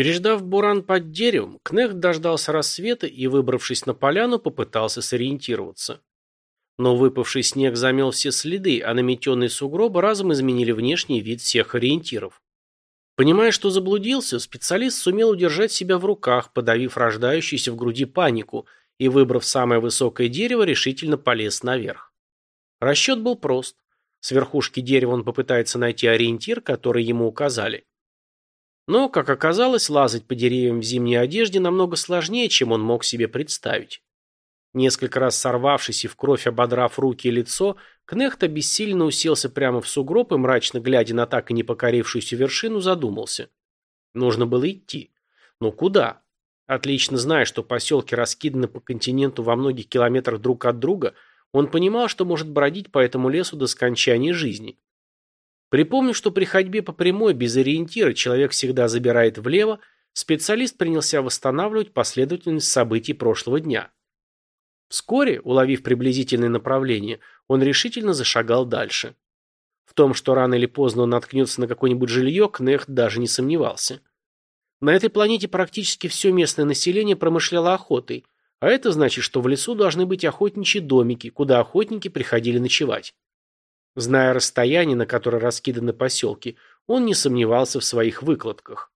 Переждав буран под деревом, Кнехт дождался рассвета и, выбравшись на поляну, попытался сориентироваться. Но выпавший снег замел все следы, а наметенные сугробы разом изменили внешний вид всех ориентиров. Понимая, что заблудился, специалист сумел удержать себя в руках, подавив рождающуюся в груди панику, и, выбрав самое высокое дерево, решительно полез наверх. Расчет был прост. С верхушки дерева он попытается найти ориентир, который ему указали. Но, как оказалось, лазать по деревьям в зимней одежде намного сложнее, чем он мог себе представить. Несколько раз сорвавшись и в кровь ободрав руки и лицо, Кнехт бессильно уселся прямо в сугроб и, мрачно глядя на так и не покорившуюся вершину, задумался. Нужно было идти. Но куда? Отлично зная, что поселки раскиданы по континенту во многих километрах друг от друга, он понимал, что может бродить по этому лесу до скончания жизни. Припомнив, что при ходьбе по прямой без ориентира человек всегда забирает влево, специалист принялся восстанавливать последовательность событий прошлого дня. Вскоре, уловив приблизительное направление, он решительно зашагал дальше. В том, что рано или поздно он наткнется на какое-нибудь жилье, Кнехт даже не сомневался. На этой планете практически все местное население промышляло охотой, а это значит, что в лесу должны быть охотничьи домики, куда охотники приходили ночевать. Зная расстояние, на которое раскиданы поселки, он не сомневался в своих выкладках.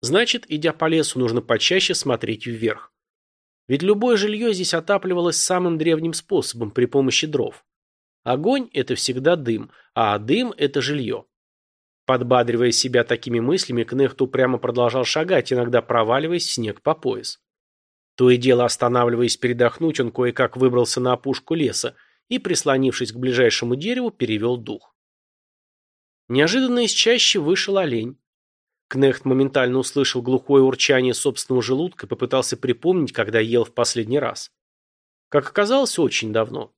Значит, идя по лесу, нужно почаще смотреть вверх. Ведь любое жилье здесь отапливалось самым древним способом, при помощи дров. Огонь – это всегда дым, а дым – это жилье. Подбадривая себя такими мыслями, Кнехт упрямо продолжал шагать, иногда проваливаясь в снег по пояс. То и дело останавливаясь передохнуть, он кое-как выбрался на опушку леса – и, прислонившись к ближайшему дереву, перевел дух. Неожиданно из чаще вышел олень. Кнехт моментально услышал глухое урчание собственного желудка и попытался припомнить, когда ел в последний раз. Как оказалось, очень давно.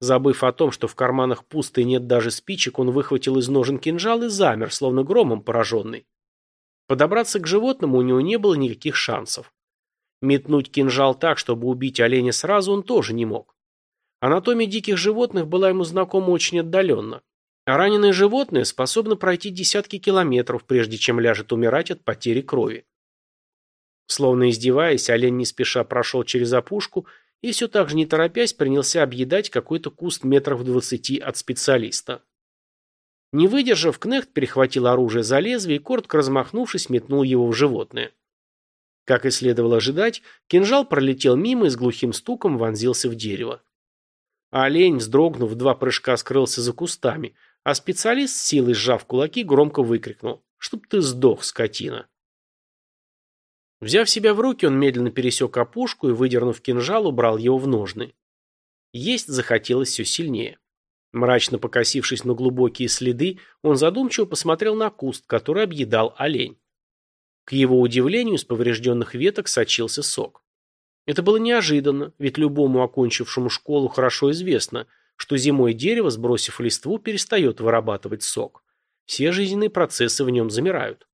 Забыв о том, что в карманах пусто и нет даже спичек, он выхватил из ножен кинжал и замер, словно громом пораженный. Подобраться к животному у него не было никаких шансов. Метнуть кинжал так, чтобы убить оленя сразу, он тоже не мог. Анатомия диких животных была ему знакома очень отдаленно. А раненое животное способно пройти десятки километров, прежде чем ляжет умирать от потери крови. Словно издеваясь, олень не спеша прошел через опушку и все так же не торопясь принялся объедать какой-то куст метров двадцати от специалиста. Не выдержав, Кнехт перехватил оружие за лезвие и, коротко размахнувшись, метнул его в животное. Как и следовало ожидать, кинжал пролетел мимо и с глухим стуком вонзился в дерево. А олень, вздрогнув, два прыжка скрылся за кустами, а специалист, силой сжав кулаки, громко выкрикнул «Чтоб ты сдох, скотина!». Взяв себя в руки, он медленно пересек опушку и, выдернув кинжал, убрал его в ножны. Есть захотелось все сильнее. Мрачно покосившись на глубокие следы, он задумчиво посмотрел на куст, который объедал олень. К его удивлению, из поврежденных веток сочился сок. Это было неожиданно, ведь любому окончившему школу хорошо известно, что зимой дерево, сбросив листву, перестает вырабатывать сок. Все жизненные процессы в нем замирают.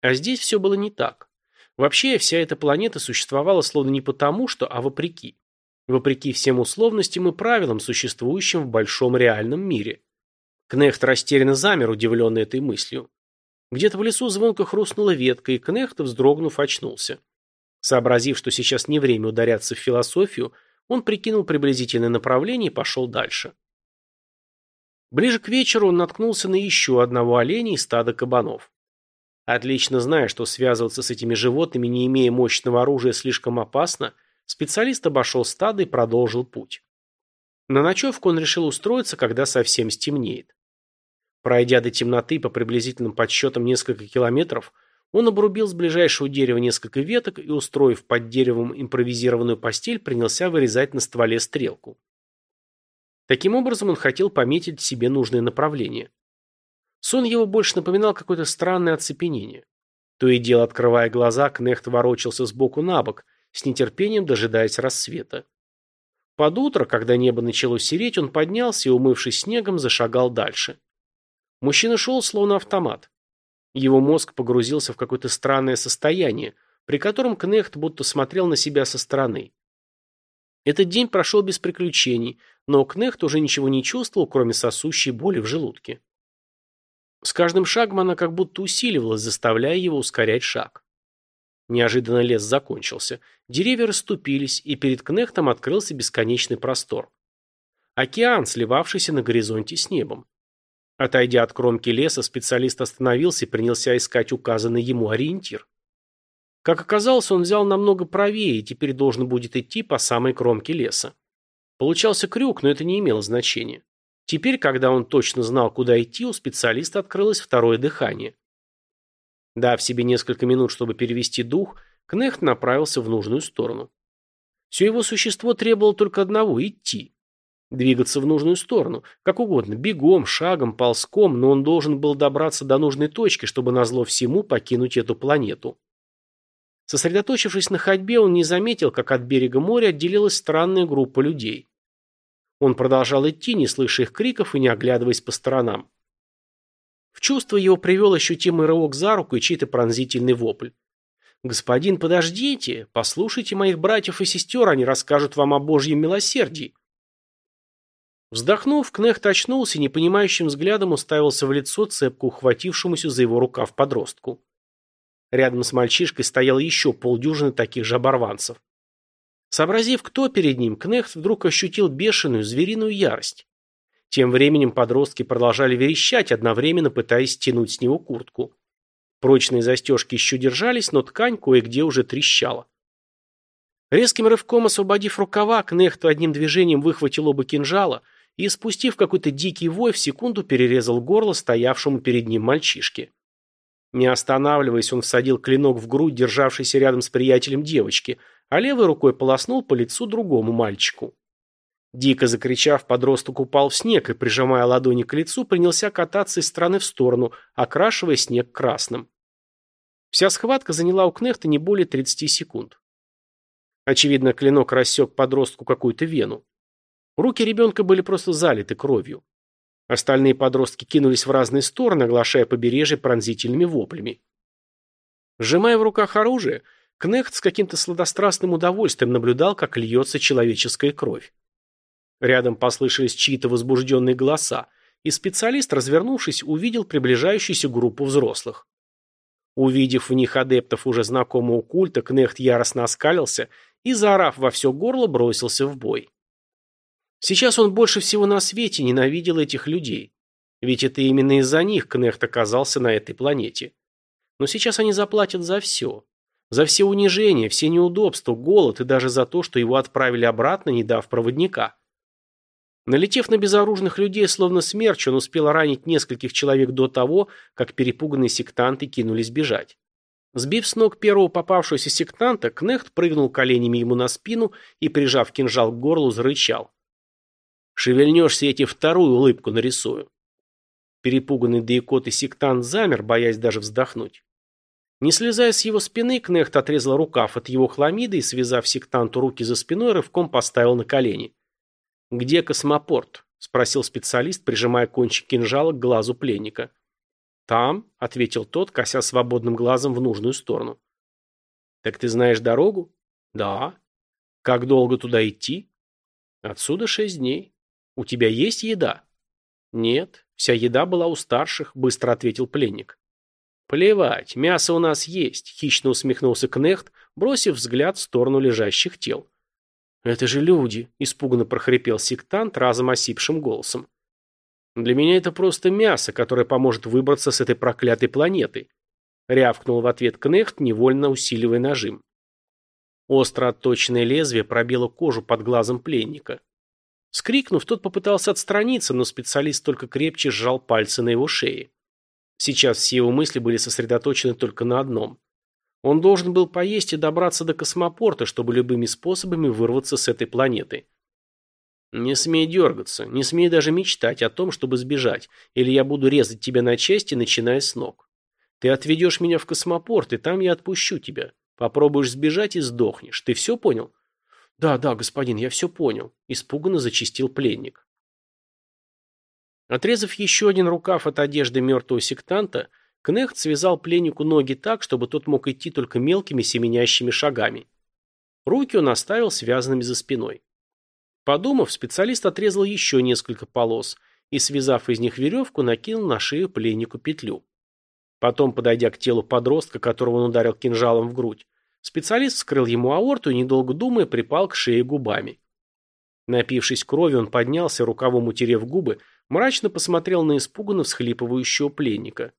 А здесь все было не так. Вообще, вся эта планета существовала словно не потому, что, а вопреки. Вопреки всем условностям и правилам, существующим в большом реальном мире. Кнехт растерянно замер, удивленный этой мыслью. Где-то в лесу звонко хрустнула ветка, и Кнехт, вздрогнув, очнулся. Сообразив, что сейчас не время ударяться в философию, он прикинул приблизительное направление и пошел дальше. Ближе к вечеру он наткнулся на еще одного оленя и стада кабанов. Отлично зная, что связываться с этими животными, не имея мощного оружия, слишком опасно, специалист обошел стадо и продолжил путь. На ночевку он решил устроиться, когда совсем стемнеет. Пройдя до темноты по приблизительным подсчетам несколько километров, он обрубил с ближайшего дерева несколько веток и, устроив под деревом импровизированную постель, принялся вырезать на стволе стрелку. Таким образом он хотел пометить себе нужное направление. Сон его больше напоминал какое-то странное оцепенение. То и дело, открывая глаза, Кнехт ворочался сбоку на бок, с нетерпением дожидаясь рассвета. Под утро, когда небо начало сереть, он поднялся и, умывшись снегом, зашагал дальше. Мужчина шел словно автомат. Его мозг погрузился в какое-то странное состояние, при котором Кнехт будто смотрел на себя со стороны. Этот день прошел без приключений, но Кнехт уже ничего не чувствовал, кроме сосущей боли в желудке. С каждым шагом она как будто усиливалась, заставляя его ускорять шаг. Неожиданно лес закончился. Деревья расступились, и перед Кнехтом открылся бесконечный простор. Океан, сливавшийся на горизонте с небом. Отойдя от кромки леса, специалист остановился и принялся искать указанный ему ориентир. Как оказалось, он взял намного правее и теперь должен будет идти по самой кромке леса. Получался крюк, но это не имело значения. Теперь, когда он точно знал, куда идти, у специалиста открылось второе дыхание. Дав себе несколько минут, чтобы перевести дух, Кнехт направился в нужную сторону. Все его существо требовало только одного – идти. Двигаться в нужную сторону, как угодно, бегом, шагом, ползком, но он должен был добраться до нужной точки, чтобы назло всему покинуть эту планету. Сосредоточившись на ходьбе, он не заметил, как от берега моря отделилась странная группа людей. Он продолжал идти, не слыша их криков и не оглядываясь по сторонам. В чувство его привел ощутимый рывок за руку и чей-то пронзительный вопль. «Господин, подождите! Послушайте моих братьев и сестер, они расскажут вам о Божьем милосердии!» Вздохнув, Кнехт очнулся и непонимающим взглядом уставился в лицо цепку, ухватившемуся за его рукав подростку. Рядом с мальчишкой стояло еще полдюжины таких же оборванцев. Сообразив, кто перед ним, Кнехт вдруг ощутил бешеную звериную ярость. Тем временем подростки продолжали верещать, одновременно пытаясь стянуть с него куртку. Прочные застежки еще держались, но ткань кое-где уже трещала. Резким рывком освободив рукава, Кнехт одним движением выхватил оба кинжала и, спустив какой-то дикий вой, в секунду перерезал горло стоявшему перед ним мальчишке. Не останавливаясь, он всадил клинок в грудь, державшейся рядом с приятелем девочки, а левой рукой полоснул по лицу другому мальчику. Дико закричав, подросток упал в снег и, прижимая ладони к лицу, принялся кататься из стороны в сторону, окрашивая снег красным. Вся схватка заняла у Кнехта не более 30 секунд. Очевидно, клинок рассек подростку какую-то вену. Руки ребенка были просто залиты кровью. Остальные подростки кинулись в разные стороны, оглашая побережье пронзительными воплями. Сжимая в руках оружие, Кнехт с каким-то сладострастным удовольствием наблюдал, как льется человеческая кровь. Рядом послышались чьи-то возбужденные голоса, и специалист, развернувшись, увидел приближающуюся группу взрослых. Увидев в них адептов уже знакомого культа, Кнехт яростно оскалился и, заорав во все горло, бросился в бой. Сейчас он больше всего на свете ненавидел этих людей. Ведь это именно из-за них Кнехт оказался на этой планете. Но сейчас они заплатят за все. За все унижения, все неудобства, голод и даже за то, что его отправили обратно, не дав проводника. Налетев на безоружных людей, словно смерч, он успел ранить нескольких человек до того, как перепуганные сектанты кинулись бежать. Сбив с ног первого попавшегося сектанта, Кнехт прыгнул коленями ему на спину и, прижав кинжал к горлу, зарычал. Шевельнешься, я тебе вторую улыбку нарисую. Перепуганный Дейкот и сектант замер, боясь даже вздохнуть. Не слезая с его спины, Кнехт отрезал рукав от его хламиды и, связав сектанту руки за спиной, рывком поставил на колени. «Где космопорт?» – спросил специалист, прижимая кончик кинжала к глазу пленника. «Там», – ответил тот, кося свободным глазом в нужную сторону. «Так ты знаешь дорогу?» «Да». «Как долго туда идти?» «Отсюда шесть дней». «У тебя есть еда?» «Нет, вся еда была у старших», – быстро ответил пленник. «Плевать, мясо у нас есть», – хищно усмехнулся Кнехт, бросив взгляд в сторону лежащих тел. «Это же люди», – испуганно прохрипел сектант разом осипшим голосом. «Для меня это просто мясо, которое поможет выбраться с этой проклятой планеты», – рявкнул в ответ Кнехт, невольно усиливая нажим. Остро отточенное лезвие пробило кожу под глазом пленника. Скрикнув, тот попытался отстраниться, но специалист только крепче сжал пальцы на его шее. Сейчас все его мысли были сосредоточены только на одном. Он должен был поесть и добраться до космопорта, чтобы любыми способами вырваться с этой планеты. «Не смей дергаться, не смей даже мечтать о том, чтобы сбежать, или я буду резать тебя на части, начиная с ног. Ты отведешь меня в космопорт, и там я отпущу тебя. Попробуешь сбежать и сдохнешь. Ты все понял?» «Да, да, господин, я все понял», – испуганно зачистил пленник. Отрезав еще один рукав от одежды мертвого сектанта, Кнехт связал пленнику ноги так, чтобы тот мог идти только мелкими семенящими шагами. Руки он оставил связанными за спиной. Подумав, специалист отрезал еще несколько полос и, связав из них веревку, накинул на шею пленнику петлю. Потом, подойдя к телу подростка, которого он ударил кинжалом в грудь, специалист вскрыл ему аорту и, недолго думая, припал к шее губами. Напившись крови, он поднялся, рукавом утерев губы, мрачно посмотрел на испуганно всхлипывающего пленника.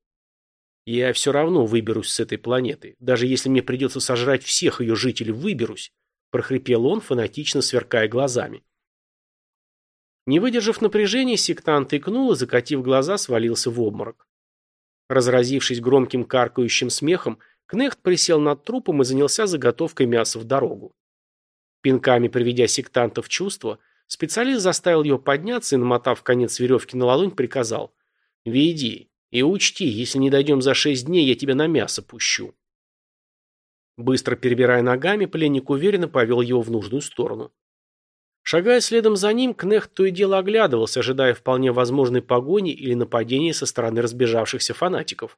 «Я все равно выберусь с этой планеты. Даже если мне придется сожрать всех ее жителей, выберусь», – прохрипел он, фанатично сверкая глазами. Не выдержав напряжения, сектант икнул и, закатив глаза, свалился в обморок. Разразившись громким каркающим смехом, Кнехт присел над трупом и занялся заготовкой мяса в дорогу. Пинками приведя сектанта в чувство, специалист заставил его подняться и, намотав конец веревки на ладонь, приказал «Веди и учти, если не дойдем за шесть дней, я тебя на мясо пущу». Быстро перебирая ногами, пленник уверенно повел его в нужную сторону. Шагая следом за ним, Кнехт то и дело оглядывался, ожидая вполне возможной погони или нападения со стороны разбежавшихся фанатиков.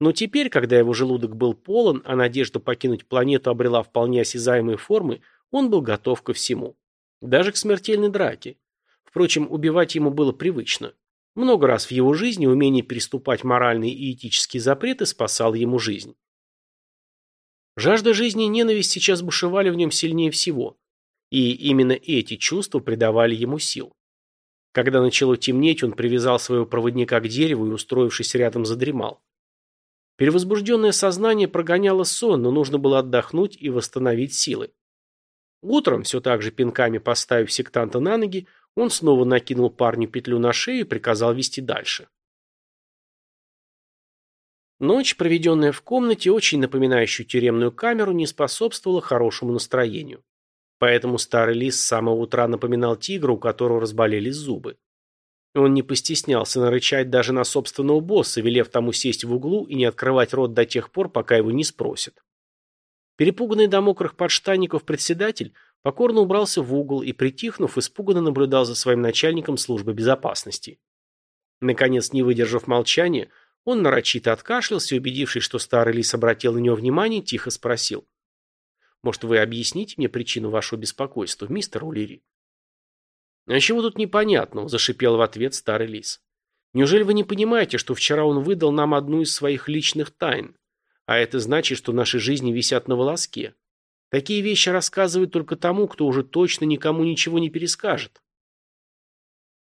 Но теперь, когда его желудок был полон, а надежда покинуть планету обрела вполне осязаемые формы, он был готов ко всему. Даже к смертельной драке. Впрочем, убивать ему было привычно. Много раз в его жизни умение переступать моральные и этические запреты спасало ему жизнь. Жажда жизни и ненависть сейчас бушевали в нем сильнее всего. И именно эти чувства придавали ему сил. Когда начало темнеть, он привязал своего проводника к дереву и, устроившись рядом, задремал. Перевозбужденное сознание прогоняло сон, но нужно было отдохнуть и восстановить силы. Утром, все так же пинками поставив сектанта на ноги, он снова накинул парню петлю на шею и приказал вести дальше. Ночь, проведенная в комнате, очень напоминающую тюремную камеру, не способствовала хорошему настроению. Поэтому старый лис с самого утра напоминал тигра, у которого разболелись зубы. Он не постеснялся нарычать даже на собственного босса, велев тому сесть в углу и не открывать рот до тех пор, пока его не спросят. Перепуганный до мокрых подштанников председатель покорно убрался в угол и, притихнув, испуганно наблюдал за своим начальником службы безопасности. Наконец, не выдержав молчания, он нарочито откашлялся и, убедившись, что старый лис обратил на него внимание, тихо спросил. «Может, вы объясните мне причину вашего беспокойства, мистер Улири?» «А чего тут непонятного?» – зашипел в ответ старый лис. «Неужели вы не понимаете, что вчера он выдал нам одну из своих личных тайн? А это значит, что наши жизни висят на волоске. Такие вещи рассказывают только тому, кто уже точно никому ничего не перескажет».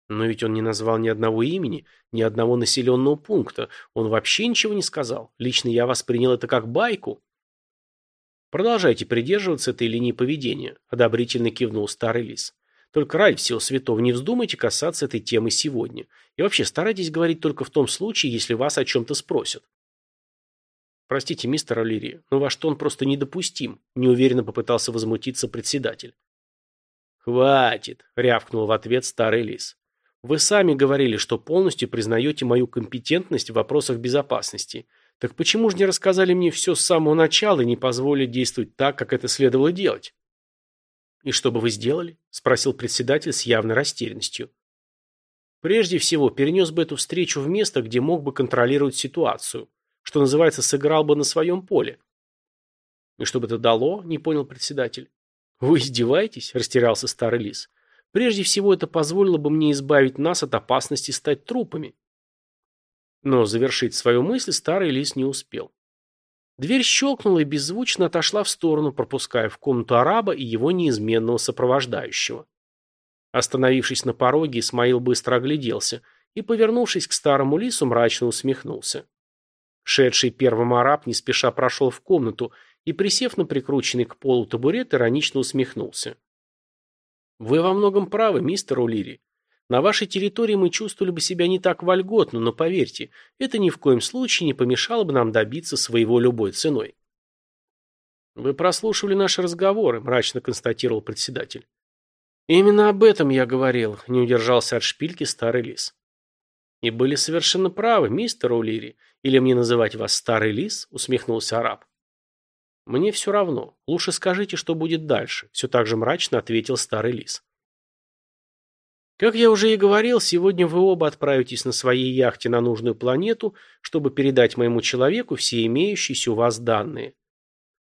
Но ведь он не назвал ни одного имени, ни одного населенного пункта. Он вообще ничего не сказал. Лично я воспринял это как байку. Продолжайте придерживаться этой линии поведения, одобрительно кивнул старый лис. Только ради всего святого не вздумайте касаться этой темы сегодня. И вообще старайтесь говорить только в том случае, если вас о чем-то спросят. Простите, мистер Алири, но ваш тон просто недопустим, неуверенно попытался возмутиться председатель. Хватит, рявкнул в ответ старый лис. Вы сами говорили, что полностью признаете мою компетентность в вопросах безопасности. Так почему же не рассказали мне все с самого начала и не позволили действовать так, как это следовало делать? «И что бы вы сделали?» – спросил председатель с явной растерянностью. «Прежде всего, перенес бы эту встречу в место, где мог бы контролировать ситуацию. Что называется, сыграл бы на своем поле». «И что бы это дало?» – не понял председатель. «Вы издеваетесь?» – растерялся старый лис. «Прежде всего, это позволило бы мне избавить нас от опасности стать трупами». Но завершить свою мысль старый лис не успел. Дверь щелкнула и беззвучно отошла в сторону, пропуская в комнату араба и его неизменного сопровождающего. Остановившись на пороге, Исмаил быстро огляделся и, повернувшись к старому лису, мрачно усмехнулся. Шедший первым араб не спеша прошел в комнату и, присев на прикрученный к полу табурет, иронично усмехнулся. «Вы во многом правы, мистер Улири. На вашей территории мы чувствовали бы себя не так вольготно, но поверьте, это ни в коем случае не помешало бы нам добиться своего любой ценой. Вы прослушивали наши разговоры, мрачно констатировал председатель. Именно об этом я говорил, не удержался от шпильки старый лис. И были совершенно правы, мистер Улири. Или мне называть вас старый лис? усмехнулся араб. Мне все равно. Лучше скажите, что будет дальше, все так же мрачно ответил старый лис. Как я уже и говорил, сегодня вы оба отправитесь на своей яхте на нужную планету, чтобы передать моему человеку все имеющиеся у вас данные.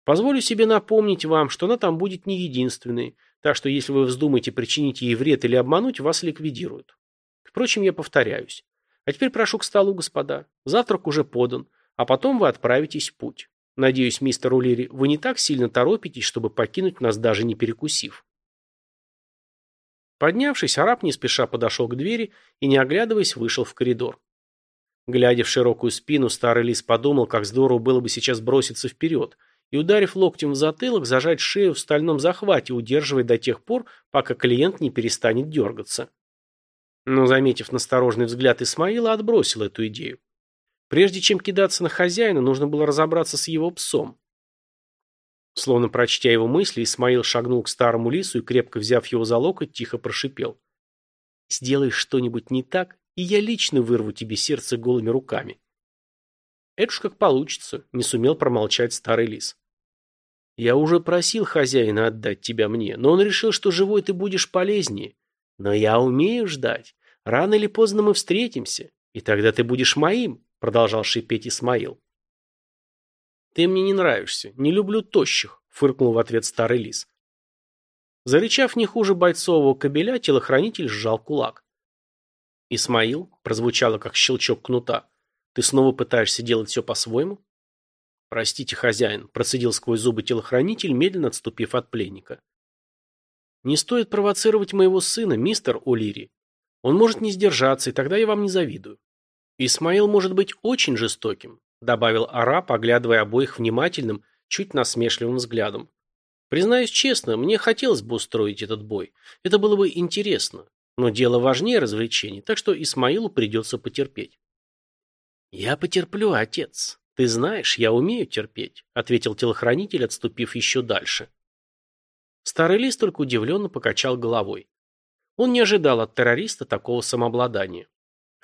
Позволю себе напомнить вам, что она там будет не единственной, так что если вы вздумаете причинить ей вред или обмануть, вас ликвидируют. Впрочем, я повторяюсь. А теперь прошу к столу, господа. Завтрак уже подан, а потом вы отправитесь в путь. Надеюсь, мистер Улири, вы не так сильно торопитесь, чтобы покинуть нас даже не перекусив. Поднявшись, араб не спеша подошел к двери и, не оглядываясь, вышел в коридор. Глядя в широкую спину, старый лис подумал, как здорово было бы сейчас броситься вперед и, ударив локтем в затылок, зажать шею в стальном захвате, удерживая до тех пор, пока клиент не перестанет дергаться. Но, заметив насторожный взгляд Исмаила, отбросил эту идею. Прежде чем кидаться на хозяина, нужно было разобраться с его псом. Словно прочтя его мысли, Исмаил шагнул к старому лису и, крепко взяв его за локоть, тихо прошипел. «Сделай что-нибудь не так, и я лично вырву тебе сердце голыми руками». «Это уж как получится», — не сумел промолчать старый лис. «Я уже просил хозяина отдать тебя мне, но он решил, что живой ты будешь полезнее. Но я умею ждать. Рано или поздно мы встретимся, и тогда ты будешь моим», — продолжал шипеть Исмаил. «Ты мне не нравишься. Не люблю тощих», — фыркнул в ответ старый лис. Зарычав не хуже бойцового кобеля, телохранитель сжал кулак. «Исмаил», — прозвучало как щелчок кнута, — «ты снова пытаешься делать все по-своему?» «Простите, хозяин», — процедил сквозь зубы телохранитель, медленно отступив от пленника. «Не стоит провоцировать моего сына, мистер О'Лири. Он может не сдержаться, и тогда я вам не завидую. Исмаил может быть очень жестоким, добавил араб, оглядывая обоих внимательным, чуть насмешливым взглядом. Признаюсь честно, мне хотелось бы устроить этот бой. Это было бы интересно. Но дело важнее развлечений, так что Исмаилу придется потерпеть. «Я потерплю, отец. Ты знаешь, я умею терпеть», — ответил телохранитель, отступив еще дальше. Старый лис только удивленно покачал головой. Он не ожидал от террориста такого самообладания.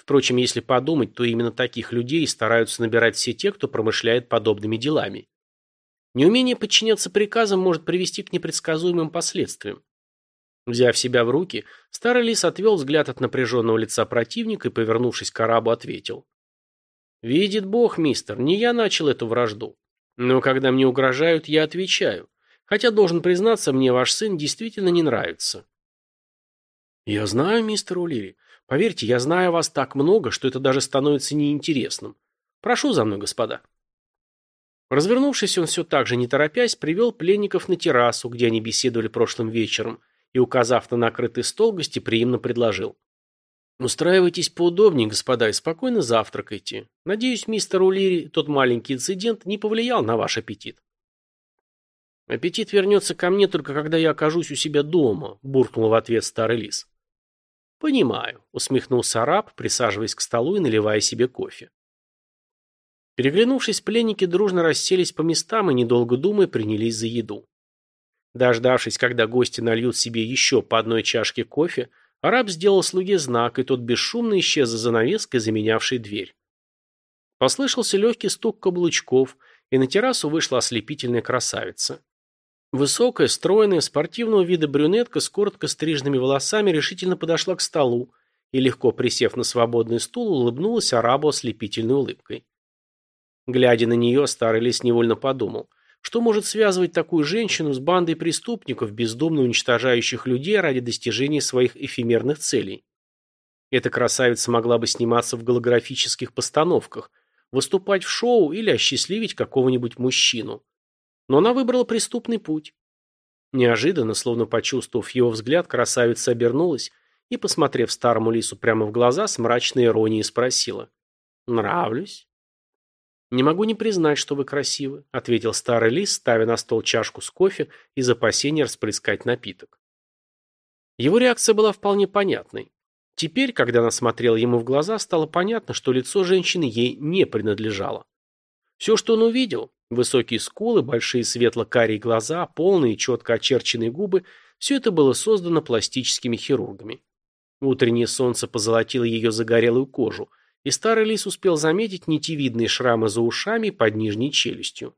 Впрочем, если подумать, то именно таких людей стараются набирать все те, кто промышляет подобными делами. Неумение подчиняться приказам может привести к непредсказуемым последствиям. Взяв себя в руки, старый лис отвел взгляд от напряженного лица противника и, повернувшись к арабу, ответил. «Видит Бог, мистер, не я начал эту вражду. Но когда мне угрожают, я отвечаю. Хотя, должен признаться, мне ваш сын действительно не нравится». «Я знаю, мистер Улири. Поверьте, я знаю вас так много, что это даже становится неинтересным. Прошу за мной, господа». Развернувшись, он все так же, не торопясь, привел пленников на террасу, где они беседовали прошлым вечером, и, указав на накрытый стол, гостеприимно предложил. «Устраивайтесь поудобнее, господа, и спокойно завтракайте. Надеюсь, мистер Улири, тот маленький инцидент не повлиял на ваш аппетит». «Аппетит вернется ко мне только когда я окажусь у себя дома», – буркнул в ответ старый лис. «Понимаю», — усмехнулся араб, присаживаясь к столу и наливая себе кофе. Переглянувшись, пленники дружно расселись по местам и, недолго думая, принялись за еду. Дождавшись, когда гости нальют себе еще по одной чашке кофе, араб сделал слуге знак, и тот бесшумно исчез за занавеской, заменявшей дверь. Послышался легкий стук каблучков, и на террасу вышла ослепительная красавица. Высокая, стройная, спортивного вида брюнетка с коротко стриженными волосами решительно подошла к столу и, легко присев на свободный стул, улыбнулась арабу ослепительной улыбкой. Глядя на нее, старый лис невольно подумал, что может связывать такую женщину с бандой преступников, бездумно уничтожающих людей ради достижения своих эфемерных целей. Эта красавица могла бы сниматься в голографических постановках, выступать в шоу или осчастливить какого-нибудь мужчину. Но она выбрала преступный путь. Неожиданно, словно почувствовав его взгляд, красавица обернулась и, посмотрев старому лису прямо в глаза, с мрачной иронией спросила. «Нравлюсь?» «Не могу не признать, что вы красивы», — ответил старый лис, ставя на стол чашку с кофе из опасения расплескать напиток. Его реакция была вполне понятной. Теперь, когда она смотрела ему в глаза, стало понятно, что лицо женщины ей не принадлежало. Все, что он увидел, Высокие скулы, большие светло-карие глаза, полные четко очерченные губы – все это было создано пластическими хирургами. Утреннее солнце позолотило ее загорелую кожу, и старый лис успел заметить нитевидные шрамы за ушами под нижней челюстью.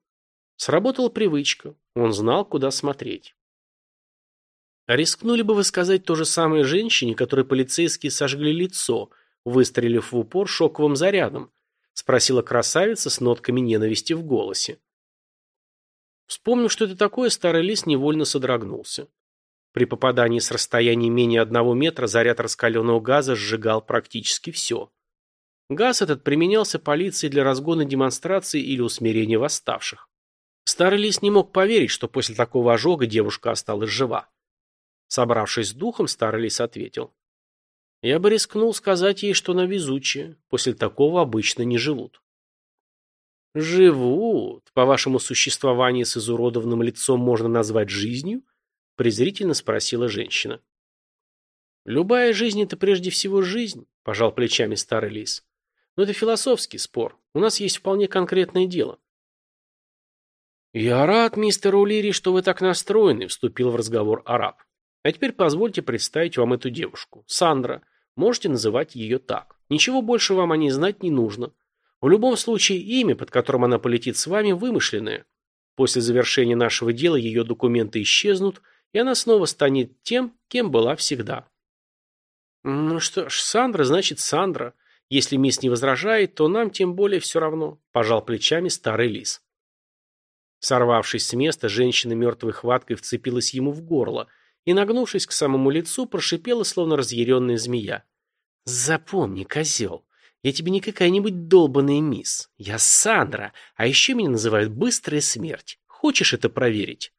Сработала привычка, он знал, куда смотреть. Рискнули бы вы сказать то же самое женщине, которой полицейские сожгли лицо, выстрелив в упор шоковым зарядом, спросила красавица с нотками ненависти в голосе. Вспомнив, что это такое, старый лис невольно содрогнулся. При попадании с расстояния менее одного метра заряд раскаленного газа сжигал практически все. Газ этот применялся полицией для разгона демонстраций или усмирения восставших. Старый лис не мог поверить, что после такого ожога девушка осталась жива. Собравшись с духом, старый лис ответил. Я бы рискнул сказать ей, что она везучая. После такого обычно не живут. Живут. По-вашему, существование с изуродованным лицом можно назвать жизнью? презрительно спросила женщина. Любая жизнь – это прежде всего жизнь, пожал плечами старый лис. Но это философский спор. У нас есть вполне конкретное дело. «Я рад, мистер Улири, что вы так настроены», – вступил в разговор араб. «А теперь позвольте представить вам эту девушку. Сандра. Можете называть ее так. Ничего больше вам о ней знать не нужно. В любом случае, имя, под которым она полетит с вами, вымышленное. После завершения нашего дела ее документы исчезнут, и она снова станет тем, кем была всегда. Ну что ж, Сандра значит Сандра. Если мисс не возражает, то нам тем более все равно, пожал плечами старый лис. Сорвавшись с места, женщина мертвой хваткой вцепилась ему в горло и, нагнувшись к самому лицу, прошипела, словно разъяренная змея. «Запомни, козел, я тебе не какая-нибудь долбаная мисс. Я Сандра, а еще меня называют Быстрая Смерть. Хочешь это проверить?»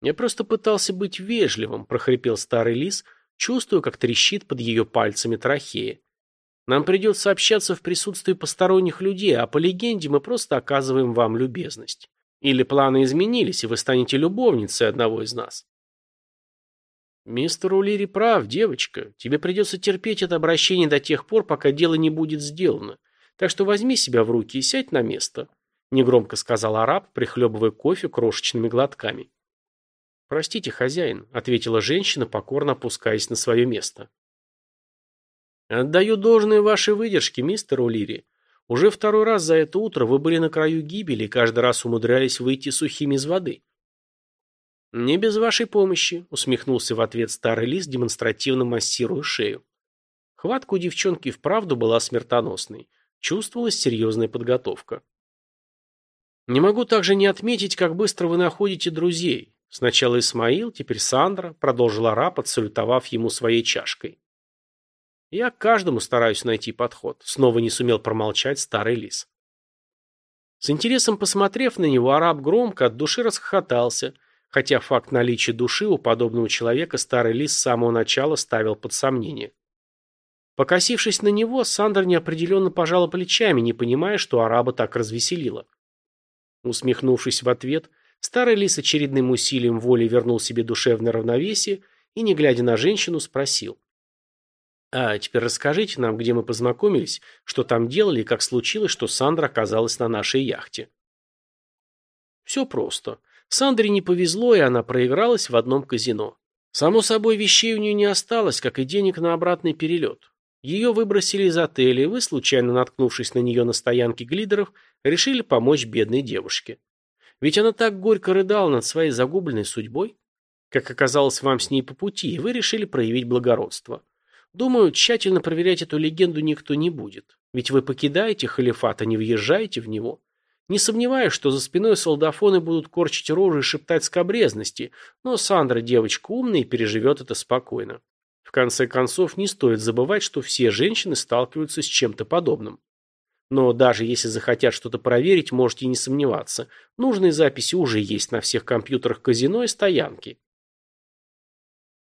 «Я просто пытался быть вежливым», – прохрипел старый лис, чувствуя, как трещит под ее пальцами трахея. «Нам придется общаться в присутствии посторонних людей, а по легенде мы просто оказываем вам любезность. Или планы изменились, и вы станете любовницей одного из нас». «Мистер Улири прав, девочка. Тебе придется терпеть это обращение до тех пор, пока дело не будет сделано. Так что возьми себя в руки и сядь на место», – негромко сказал араб, прихлебывая кофе крошечными глотками. «Простите, хозяин», — ответила женщина, покорно опускаясь на свое место. «Отдаю должное вашей выдержке, мистер Улири. Уже второй раз за это утро вы были на краю гибели и каждый раз умудрялись выйти сухими из воды». «Не без вашей помощи», — усмехнулся в ответ старый лис, демонстративно массируя шею. Хватка у девчонки вправду была смертоносной. Чувствовалась серьезная подготовка. «Не могу также не отметить, как быстро вы находите друзей. Сначала Исмаил, теперь Сандра, продолжил араб, отсалютовав ему своей чашкой. Я к каждому стараюсь найти подход. Снова не сумел промолчать старый лис. С интересом посмотрев на него, араб громко от души расхохотался, хотя факт наличия души у подобного человека старый лис с самого начала ставил под сомнение. Покосившись на него, Сандра неопределенно пожала плечами, не понимая, что араба так развеселило. Усмехнувшись в ответ, Старый лис очередным усилием воли вернул себе душевное равновесие и, не глядя на женщину, спросил. «А теперь расскажите нам, где мы познакомились, что там делали и как случилось, что Сандра оказалась на нашей яхте». Все просто. Сандре не повезло, и она проигралась в одном казино. Само собой, вещей у нее не осталось, как и денег на обратный перелет. Ее выбросили из отеля, и вы, случайно наткнувшись на нее на стоянке глидеров, решили помочь бедной девушке. Ведь она так горько рыдала над своей загубленной судьбой. Как оказалось вам с ней по пути, и вы решили проявить благородство. Думаю, тщательно проверять эту легенду никто не будет. Ведь вы покидаете халифат, а не въезжаете в него. Не сомневаюсь, что за спиной солдафоны будут корчить рожи и шептать скобрезности, но Сандра девочка умная и переживет это спокойно. В конце концов, не стоит забывать, что все женщины сталкиваются с чем-то подобным. Но даже если захотят что-то проверить, можете не сомневаться. Нужные записи уже есть на всех компьютерах казино и стоянки.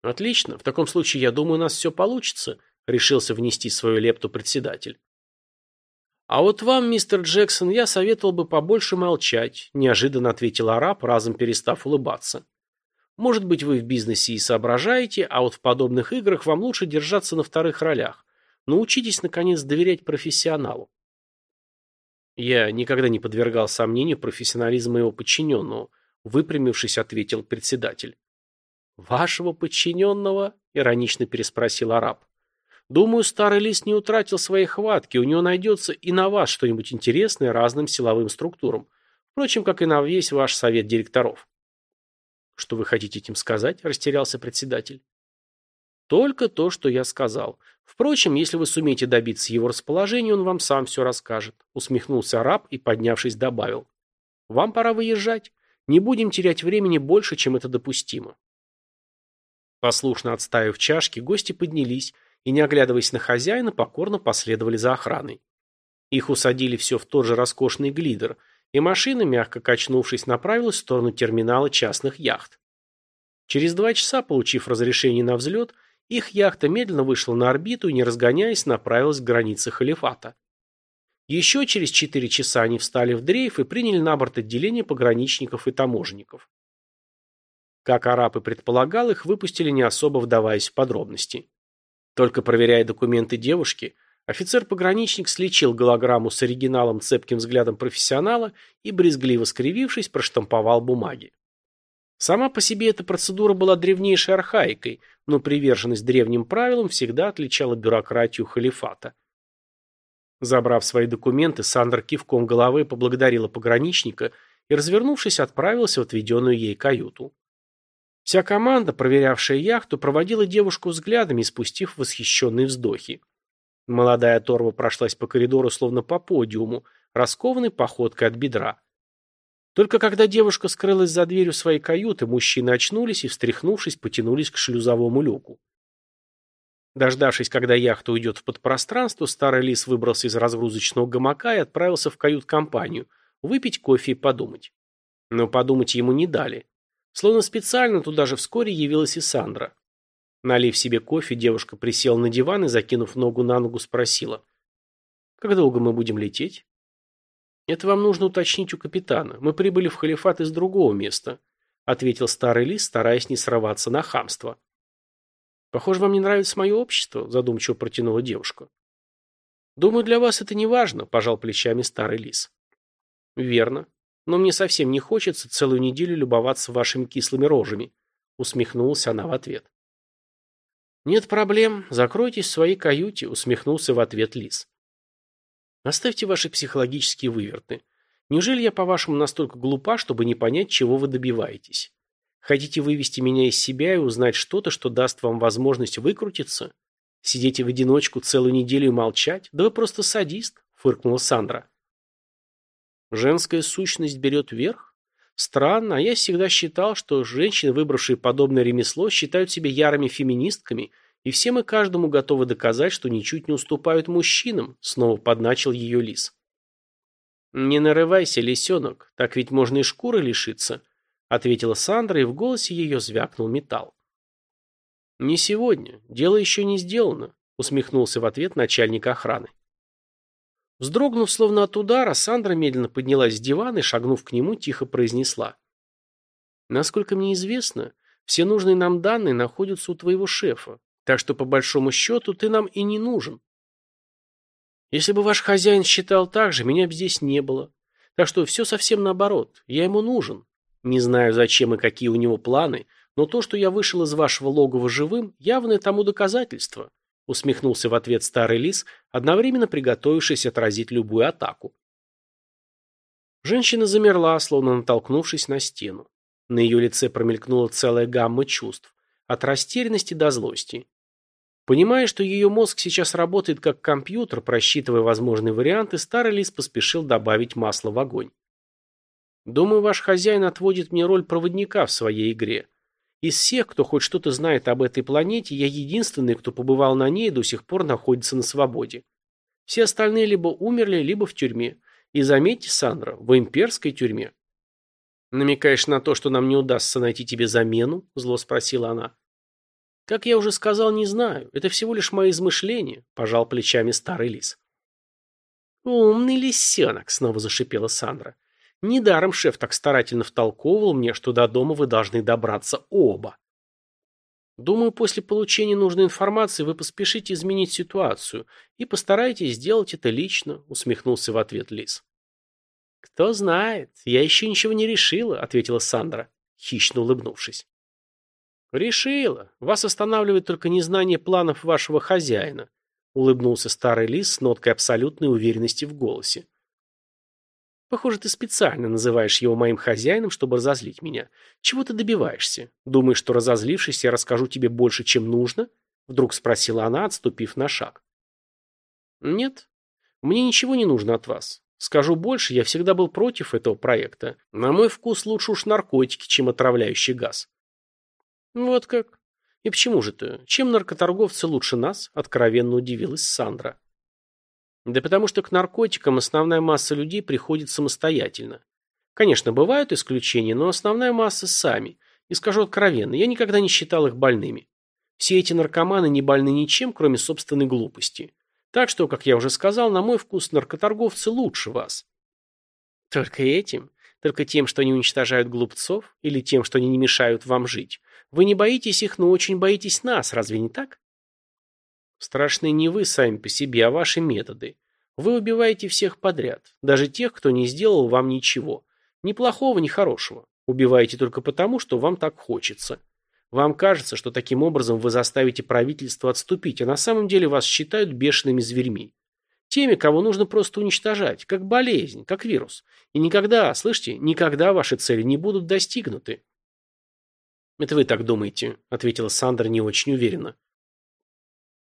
Отлично. В таком случае, я думаю, у нас все получится, решился внести свою лепту председатель. А вот вам, мистер Джексон, я советовал бы побольше молчать, неожиданно ответил араб, разом перестав улыбаться. Может быть, вы в бизнесе и соображаете, а вот в подобных играх вам лучше держаться на вторых ролях. Научитесь, наконец, доверять профессионалу. Я никогда не подвергал сомнению профессионализм моего подчиненного, выпрямившись, ответил председатель. «Вашего подчиненного?» – иронично переспросил араб. «Думаю, старый лис не утратил своей хватки, у него найдется и на вас что-нибудь интересное разным силовым структурам, впрочем, как и на весь ваш совет директоров». «Что вы хотите этим сказать?» – растерялся председатель. «Только то, что я сказал. Впрочем, если вы сумеете добиться его расположения, он вам сам все расскажет», усмехнулся араб и, поднявшись, добавил. «Вам пора выезжать. Не будем терять времени больше, чем это допустимо». Послушно отставив чашки, гости поднялись и, не оглядываясь на хозяина, покорно последовали за охраной. Их усадили все в тот же роскошный глидер, и машина, мягко качнувшись, направилась в сторону терминала частных яхт. Через два часа, получив разрешение на взлет, их яхта медленно вышла на орбиту и, не разгоняясь, направилась к границе халифата. Еще через четыре часа они встали в дрейф и приняли на борт отделение пограничников и таможенников. Как араб и предполагал, их выпустили не особо вдаваясь в подробности. Только проверяя документы девушки, офицер-пограничник сличил голограмму с оригиналом цепким взглядом профессионала и, брезгливо скривившись, проштамповал бумаги. Сама по себе эта процедура была древнейшей архаикой, но приверженность древним правилам всегда отличала бюрократию халифата. Забрав свои документы, Сандра кивком головы поблагодарила пограничника и, развернувшись, отправился в отведенную ей каюту. Вся команда, проверявшая яхту, проводила девушку взглядами, спустив восхищенные вздохи. Молодая торва прошлась по коридору, словно по подиуму, раскованной походкой от бедра. Только когда девушка скрылась за дверью своей каюты, мужчины очнулись и, встряхнувшись, потянулись к шлюзовому люку. Дождавшись, когда яхта уйдет в подпространство, старый лис выбрался из разгрузочного гамака и отправился в кают-компанию, выпить кофе и подумать. Но подумать ему не дали. Словно специально туда же вскоре явилась и Сандра. Налив себе кофе, девушка присела на диван и, закинув ногу на ногу, спросила. «Как долго мы будем лететь?» «Это вам нужно уточнить у капитана. Мы прибыли в халифат из другого места», ответил старый лис, стараясь не срываться на хамство. «Похоже, вам не нравится мое общество», задумчиво протянула девушка. «Думаю, для вас это не важно», пожал плечами старый лис. «Верно. Но мне совсем не хочется целую неделю любоваться вашими кислыми рожами», усмехнулась она в ответ. «Нет проблем. Закройтесь в своей каюте», усмехнулся в ответ лис. Оставьте ваши психологические выверты. Неужели я, по-вашему, настолько глупа, чтобы не понять, чего вы добиваетесь? Хотите вывести меня из себя и узнать что-то, что даст вам возможность выкрутиться? Сидите в одиночку целую неделю и молчать? Да вы просто садист, фыркнула Сандра. Женская сущность берет верх? Странно, а я всегда считал, что женщины, выбравшие подобное ремесло, считают себя ярыми феминистками – и всем и каждому готовы доказать, что ничуть не уступают мужчинам, снова подначил ее лис. «Не нарывайся, лисенок, так ведь можно и шкуры лишиться», ответила Сандра, и в голосе ее звякнул металл. «Не сегодня. Дело еще не сделано», усмехнулся в ответ начальник охраны. Вздрогнув словно от удара, Сандра медленно поднялась с дивана и, шагнув к нему, тихо произнесла. «Насколько мне известно, все нужные нам данные находятся у твоего шефа. Так что, по большому счету, ты нам и не нужен. Если бы ваш хозяин считал так же, меня бы здесь не было. Так что все совсем наоборот. Я ему нужен. Не знаю, зачем и какие у него планы, но то, что я вышел из вашего логова живым, явное тому доказательство. Усмехнулся в ответ старый лис, одновременно приготовившись отразить любую атаку. Женщина замерла, словно натолкнувшись на стену. На ее лице промелькнула целая гамма чувств. От растерянности до злости. Понимая, что ее мозг сейчас работает как компьютер, просчитывая возможные варианты, старый лис поспешил добавить масло в огонь. Думаю, ваш хозяин отводит мне роль проводника в своей игре. Из всех, кто хоть что-то знает об этой планете, я единственный, кто побывал на ней и до сих пор находится на свободе. Все остальные либо умерли, либо в тюрьме. И заметьте, Сандра, в имперской тюрьме. Намекаешь на то, что нам не удастся найти тебе замену? Зло спросила она. Как я уже сказал, не знаю. Это всего лишь мои измышления, пожал плечами старый лис. Умный лисенок, снова зашипела Сандра. Недаром шеф так старательно втолковывал мне, что до дома вы должны добраться оба. Думаю, после получения нужной информации вы поспешите изменить ситуацию и постарайтесь сделать это лично, усмехнулся в ответ лис. Кто знает, я еще ничего не решила, ответила Сандра, хищно улыбнувшись. «Решила. Вас останавливает только незнание планов вашего хозяина», улыбнулся старый лис с ноткой абсолютной уверенности в голосе. «Похоже, ты специально называешь его моим хозяином, чтобы разозлить меня. Чего ты добиваешься? Думаешь, что разозлившись, я расскажу тебе больше, чем нужно?» Вдруг спросила она, отступив на шаг. «Нет, мне ничего не нужно от вас. Скажу больше, я всегда был против этого проекта. На мой вкус лучше уж наркотики, чем отравляющий газ. Вот как. И почему же то? Чем наркоторговцы лучше нас? Откровенно удивилась Сандра. Да потому что к наркотикам основная масса людей приходит самостоятельно. Конечно, бывают исключения, но основная масса сами. И скажу откровенно, я никогда не считал их больными. Все эти наркоманы не больны ничем, кроме собственной глупости. Так что, как я уже сказал, на мой вкус наркоторговцы лучше вас. Только этим? Только тем, что они уничтожают глупцов? Или тем, что они не мешают вам жить? Вы не боитесь их, но очень боитесь нас, разве не так? Страшны не вы сами по себе, а ваши методы. Вы убиваете всех подряд, даже тех, кто не сделал вам ничего. Ни плохого, ни хорошего. Убиваете только потому, что вам так хочется. Вам кажется, что таким образом вы заставите правительство отступить, а на самом деле вас считают бешеными зверьми. Теми, кого нужно просто уничтожать, как болезнь, как вирус. И никогда, слышите, никогда ваши цели не будут достигнуты. «Это вы так думаете», — ответила Сандра не очень уверенно.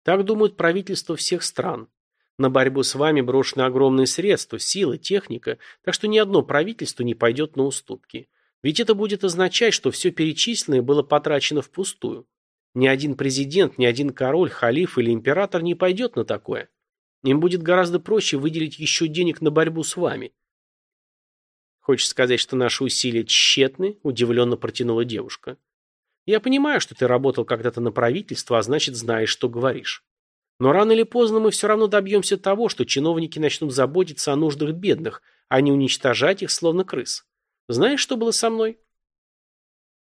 «Так думают правительства всех стран. На борьбу с вами брошены огромные средства, силы, техника, так что ни одно правительство не пойдет на уступки. Ведь это будет означать, что все перечисленное было потрачено впустую. Ни один президент, ни один король, халиф или император не пойдет на такое. Им будет гораздо проще выделить еще денег на борьбу с вами. Хочешь сказать, что наши усилия тщетны? Удивленно протянула девушка. Я понимаю, что ты работал когда-то на правительство, а значит знаешь, что говоришь. Но рано или поздно мы все равно добьемся того, что чиновники начнут заботиться о нуждах бедных, а не уничтожать их, словно крыс. Знаешь, что было со мной?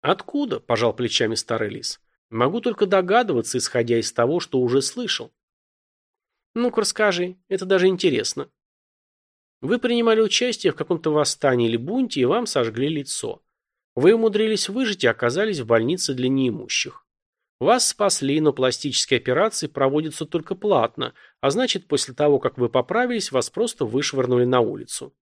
Откуда? Пожал плечами старый лис. Могу только догадываться, исходя из того, что уже слышал. Ну-ка расскажи, это даже интересно. Вы принимали участие в каком-то восстании или бунте, и вам сожгли лицо. Вы умудрились выжить и оказались в больнице для неимущих. Вас спасли, но пластические операции проводятся только платно, а значит, после того, как вы поправились, вас просто вышвырнули на улицу.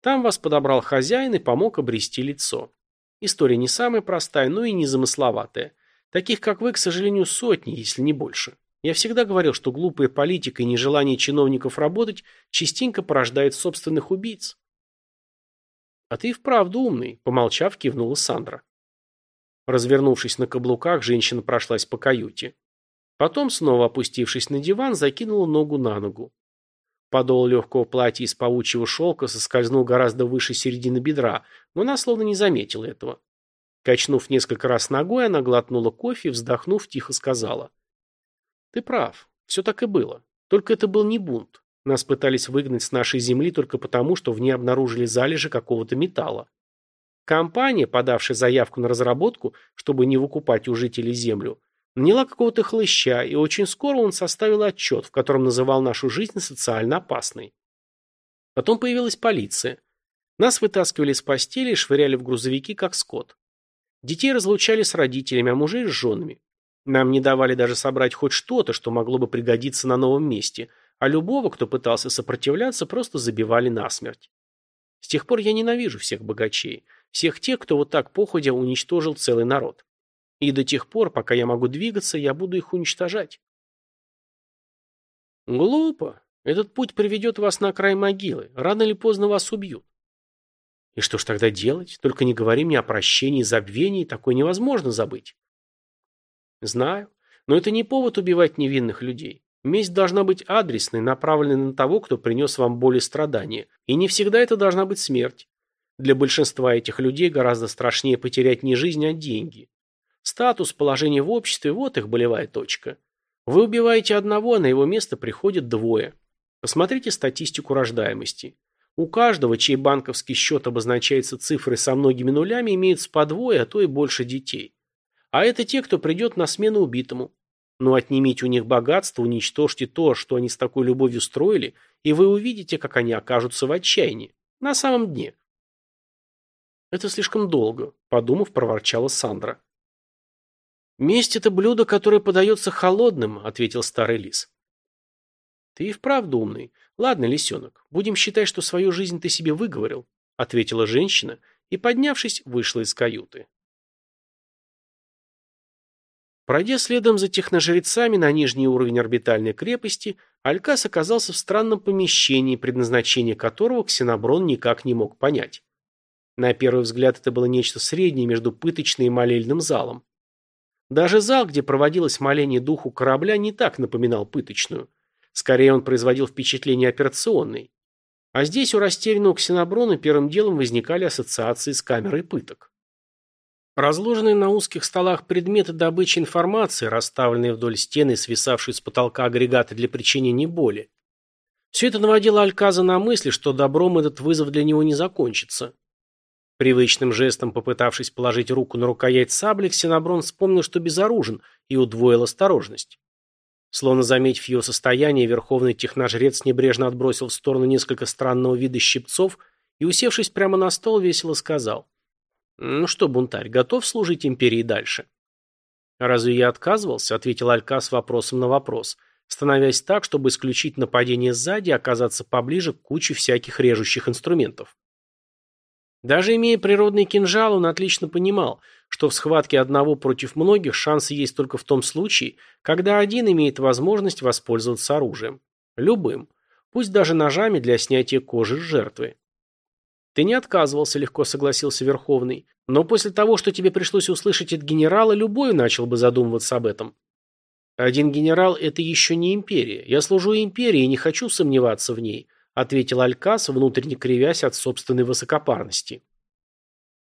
Там вас подобрал хозяин и помог обрести лицо. История не самая простая, но и не замысловатая. Таких, как вы, к сожалению, сотни, если не больше. Я всегда говорил, что глупая политика и нежелание чиновников работать частенько порождает собственных убийц. А ты и вправду умный, помолчав, кивнула Сандра. Развернувшись на каблуках, женщина прошлась по каюте. Потом, снова опустившись на диван, закинула ногу на ногу. Подол легкого платья из паучьего шелка соскользнул гораздо выше середины бедра, но она словно не заметила этого. Качнув несколько раз ногой, она глотнула кофе и, вздохнув, тихо сказала. «Ты прав. Все так и было. Только это был не бунт. Нас пытались выгнать с нашей земли только потому, что в ней обнаружили залежи какого-то металла. Компания, подавшая заявку на разработку, чтобы не выкупать у жителей землю, наняла какого-то хлыща, и очень скоро он составил отчет, в котором называл нашу жизнь социально опасной. Потом появилась полиция. Нас вытаскивали с постели и швыряли в грузовики, как скот. Детей разлучали с родителями, а мужей с женами. Нам не давали даже собрать хоть что-то, что могло бы пригодиться на новом месте, а любого, кто пытался сопротивляться, просто забивали насмерть. С тех пор я ненавижу всех богачей, всех тех, кто вот так походя уничтожил целый народ. И до тех пор, пока я могу двигаться, я буду их уничтожать. Глупо. Этот путь приведет вас на край могилы. Рано или поздно вас убьют. И что ж тогда делать? Только не говори мне о прощении забвении, такое невозможно забыть. Знаю, но это не повод убивать невинных людей. Месть должна быть адресной, направленной на того, кто принес вам боль и страдания. И не всегда это должна быть смерть. Для большинства этих людей гораздо страшнее потерять не жизнь, а деньги. Статус, положение в обществе – вот их болевая точка. Вы убиваете одного, а на его место приходят двое. Посмотрите статистику рождаемости. У каждого, чей банковский счет обозначается цифрой со многими нулями, имеется по двое, а то и больше детей. А это те, кто придет на смену убитому. Но отнимите у них богатство, уничтожьте то, что они с такой любовью строили, и вы увидите, как они окажутся в отчаянии. На самом дне. Это слишком долго, подумав, проворчала Сандра. «Месть – это блюдо, которое подается холодным», – ответил старый лис. «Ты и вправду умный. Ладно, лисенок, будем считать, что свою жизнь ты себе выговорил», – ответила женщина и, поднявшись, вышла из каюты. Пройдя следом за техножрецами на нижний уровень орбитальной крепости, Алькас оказался в странном помещении, предназначение которого Ксеноброн никак не мог понять. На первый взгляд это было нечто среднее между пыточной и молельным залом. Даже зал, где проводилось моление духу корабля, не так напоминал пыточную. Скорее, он производил впечатление операционной. А здесь у растерянного ксеноброна первым делом возникали ассоциации с камерой пыток. Разложенные на узких столах предметы добычи информации, расставленные вдоль стены и свисавшие с потолка агрегаты для причинения боли. Все это наводило Альказа на мысли, что добром этот вызов для него не закончится. Привычным жестом попытавшись положить руку на рукоять сабли, Ксеноброн вспомнил, что безоружен, и удвоил осторожность. Словно заметив его состояние, верховный техножрец небрежно отбросил в сторону несколько странного вида щипцов и, усевшись прямо на стол, весело сказал. «Ну что, бунтарь, готов служить империи дальше?» «Разве я отказывался?» — ответил Алькас вопросом на вопрос, становясь так, чтобы исключить нападение сзади и оказаться поближе к куче всяких режущих инструментов. Даже имея природный кинжал, он отлично понимал, что в схватке одного против многих шансы есть только в том случае, когда один имеет возможность воспользоваться оружием. Любым. Пусть даже ножами для снятия кожи с жертвы. «Ты не отказывался», — легко согласился Верховный. «Но после того, что тебе пришлось услышать от генерала, любой начал бы задумываться об этом». «Один генерал — это еще не империя. Я служу империи и не хочу сомневаться в ней ответил Алькас, внутренне кривясь от собственной высокопарности.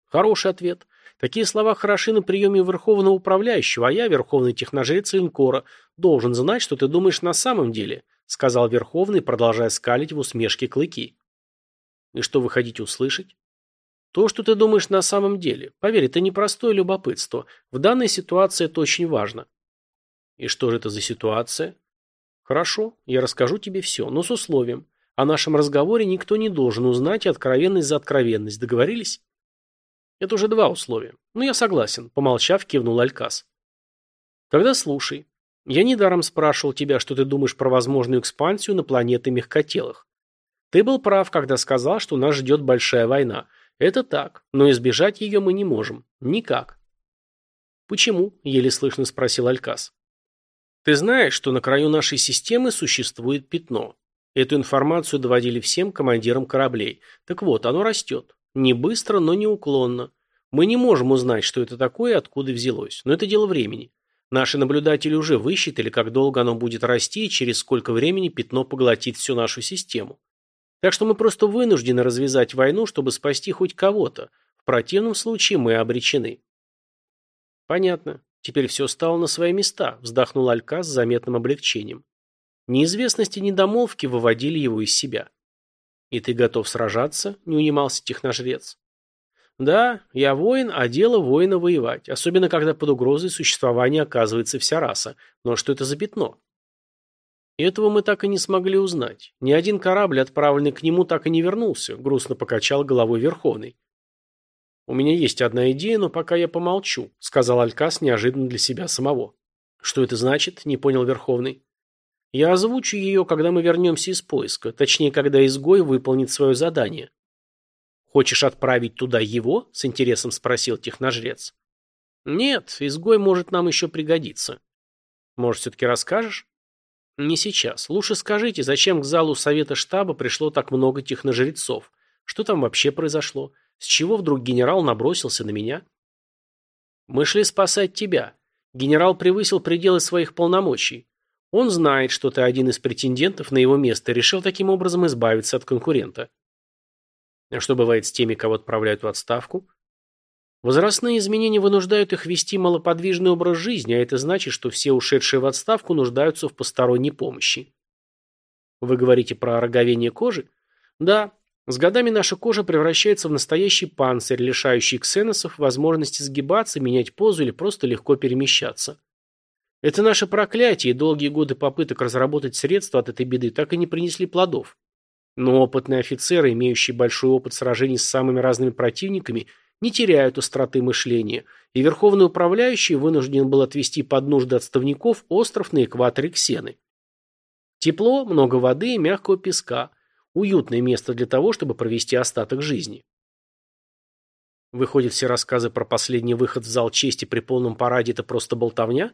Хороший ответ. Такие слова хороши на приеме верховного управляющего, а я, верховный техножрец Инкора, должен знать, что ты думаешь на самом деле, сказал верховный, продолжая скалить в усмешке клыки. И что вы хотите услышать? То, что ты думаешь на самом деле. Поверь, это непростое любопытство. В данной ситуации это очень важно. И что же это за ситуация? Хорошо, я расскажу тебе все, но с условием. О нашем разговоре никто не должен узнать, и откровенность за откровенность. Договорились? Это уже два условия. Ну, я согласен, помолчав, кивнул Алькас. Тогда слушай. Я недаром спрашивал тебя, что ты думаешь про возможную экспансию на планеты мягкотелых. Ты был прав, когда сказал, что нас ждет большая война. Это так, но избежать ее мы не можем. Никак. Почему? Еле слышно спросил Алькас. Ты знаешь, что на краю нашей системы существует пятно. Эту информацию доводили всем командирам кораблей. Так вот, оно растет. Не быстро, но неуклонно. Мы не можем узнать, что это такое и откуда взялось. Но это дело времени. Наши наблюдатели уже высчитали, как долго оно будет расти и через сколько времени пятно поглотит всю нашу систему. Так что мы просто вынуждены развязать войну, чтобы спасти хоть кого-то. В противном случае мы обречены. Понятно. Теперь все стало на свои места, вздохнул Алька с заметным облегчением. Неизвестность и недомолвки выводили его из себя. «И ты готов сражаться?» – не унимался техножрец. «Да, я воин, а дело воина воевать, особенно когда под угрозой существования оказывается вся раса. Но что это за пятно?» «Этого мы так и не смогли узнать. Ни один корабль, отправленный к нему, так и не вернулся», – грустно покачал головой Верховный. «У меня есть одна идея, но пока я помолчу», – сказал Алькас неожиданно для себя самого. «Что это значит?» – не понял Верховный. Я озвучу ее, когда мы вернемся из поиска, точнее, когда изгой выполнит свое задание. Хочешь отправить туда его? С интересом спросил техножрец. Нет, изгой может нам еще пригодиться. Может, все-таки расскажешь? Не сейчас. Лучше скажите, зачем к залу совета штаба пришло так много техножрецов? Что там вообще произошло? С чего вдруг генерал набросился на меня? Мы шли спасать тебя. Генерал превысил пределы своих полномочий. Он знает, что ты один из претендентов на его место и решил таким образом избавиться от конкурента. А что бывает с теми, кого отправляют в отставку? Возрастные изменения вынуждают их вести малоподвижный образ жизни, а это значит, что все ушедшие в отставку нуждаются в посторонней помощи. Вы говорите про роговение кожи? Да. С годами наша кожа превращается в настоящий панцирь, лишающий ксеносов возможности сгибаться, менять позу или просто легко перемещаться. Это наше проклятие, и долгие годы попыток разработать средства от этой беды так и не принесли плодов. Но опытные офицеры, имеющие большой опыт сражений с самыми разными противниками, не теряют остроты мышления, и верховный управляющий вынужден был отвести под нужды отставников остров на экваторе Ксены. Тепло, много воды и мягкого песка. Уютное место для того, чтобы провести остаток жизни. Выходит, все рассказы про последний выход в зал чести при полном параде – это просто болтовня?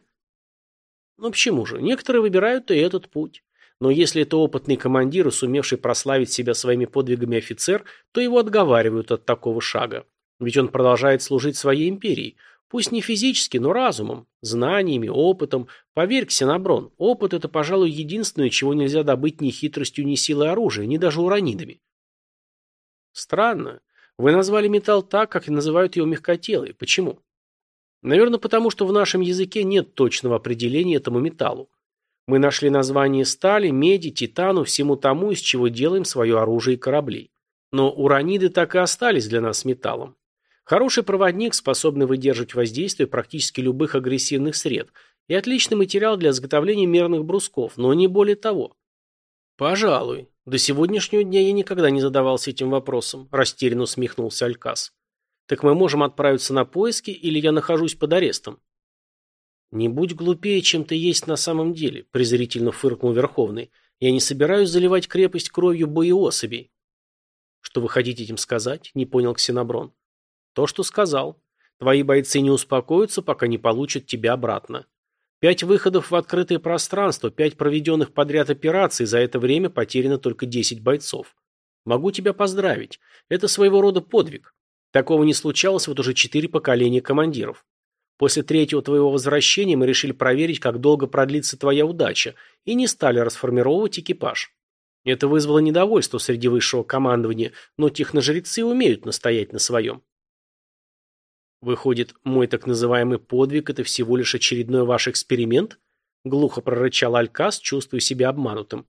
Ну почему же? Некоторые выбирают и этот путь. Но если это опытный командир и сумевший прославить себя своими подвигами офицер, то его отговаривают от такого шага. Ведь он продолжает служить своей империи. Пусть не физически, но разумом, знаниями, опытом. Поверь, Ксеноброн, опыт – это, пожалуй, единственное, чего нельзя добыть ни хитростью, ни силой оружия, ни даже уранидами. Странно. Вы назвали металл так, как и называют его мягкотелый. Почему? Наверное, потому что в нашем языке нет точного определения этому металлу. Мы нашли название стали, меди, титану, всему тому, из чего делаем свое оружие и корабли. Но ураниды так и остались для нас металлом. Хороший проводник, способный выдерживать воздействие практически любых агрессивных сред, и отличный материал для изготовления мерных брусков, но не более того. Пожалуй. До сегодняшнего дня я никогда не задавался этим вопросом, растерянно усмехнулся Алькас. Так мы можем отправиться на поиски, или я нахожусь под арестом? «Не будь глупее, чем ты есть на самом деле», – презрительно фыркнул Верховный. «Я не собираюсь заливать крепость кровью боеособей». «Что вы хотите этим сказать?» – не понял Ксеноброн. «То, что сказал. Твои бойцы не успокоятся, пока не получат тебя обратно. Пять выходов в открытое пространство, пять проведенных подряд операций, за это время потеряно только десять бойцов. Могу тебя поздравить. Это своего рода подвиг. Такого не случалось вот уже четыре поколения командиров. После третьего твоего возвращения мы решили проверить, как долго продлится твоя удача, и не стали расформировать экипаж. Это вызвало недовольство среди высшего командования, но техножрецы умеют настоять на своем. Выходит, мой так называемый подвиг – это всего лишь очередной ваш эксперимент? Глухо прорычал Алькас, чувствуя себя обманутым.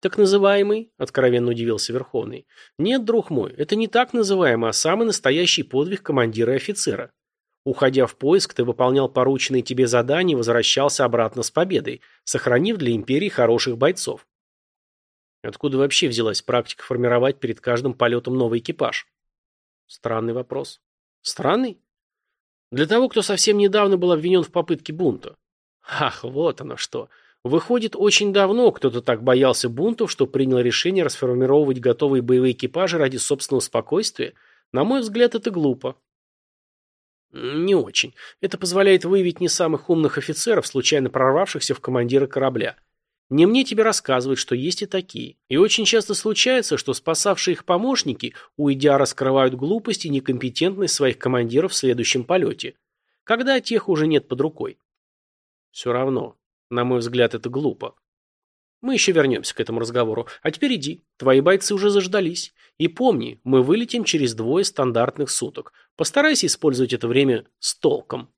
Так называемый, откровенно удивился Верховный. Нет, друг мой, это не так называемый, а самый настоящий подвиг командира и офицера. Уходя в поиск, ты выполнял порученные тебе задания и возвращался обратно с победой, сохранив для империи хороших бойцов. Откуда вообще взялась практика формировать перед каждым полетом новый экипаж? Странный вопрос. Странный? Для того, кто совсем недавно был обвинен в попытке бунта. Ах, вот оно что. Выходит, очень давно кто-то так боялся бунтов, что принял решение расформировать готовые боевые экипажи ради собственного спокойствия? На мой взгляд, это глупо. Не очень. Это позволяет выявить не самых умных офицеров, случайно прорвавшихся в командира корабля. Не мне тебе рассказывать, что есть и такие. И очень часто случается, что спасавшие их помощники, уйдя, раскрывают глупость и некомпетентность своих командиров в следующем полете. Когда тех уже нет под рукой. Все равно, на мой взгляд, это глупо. Мы еще вернемся к этому разговору. А теперь иди. Твои бойцы уже заждались. И помни, мы вылетим через двое стандартных суток. Постарайся использовать это время с толком.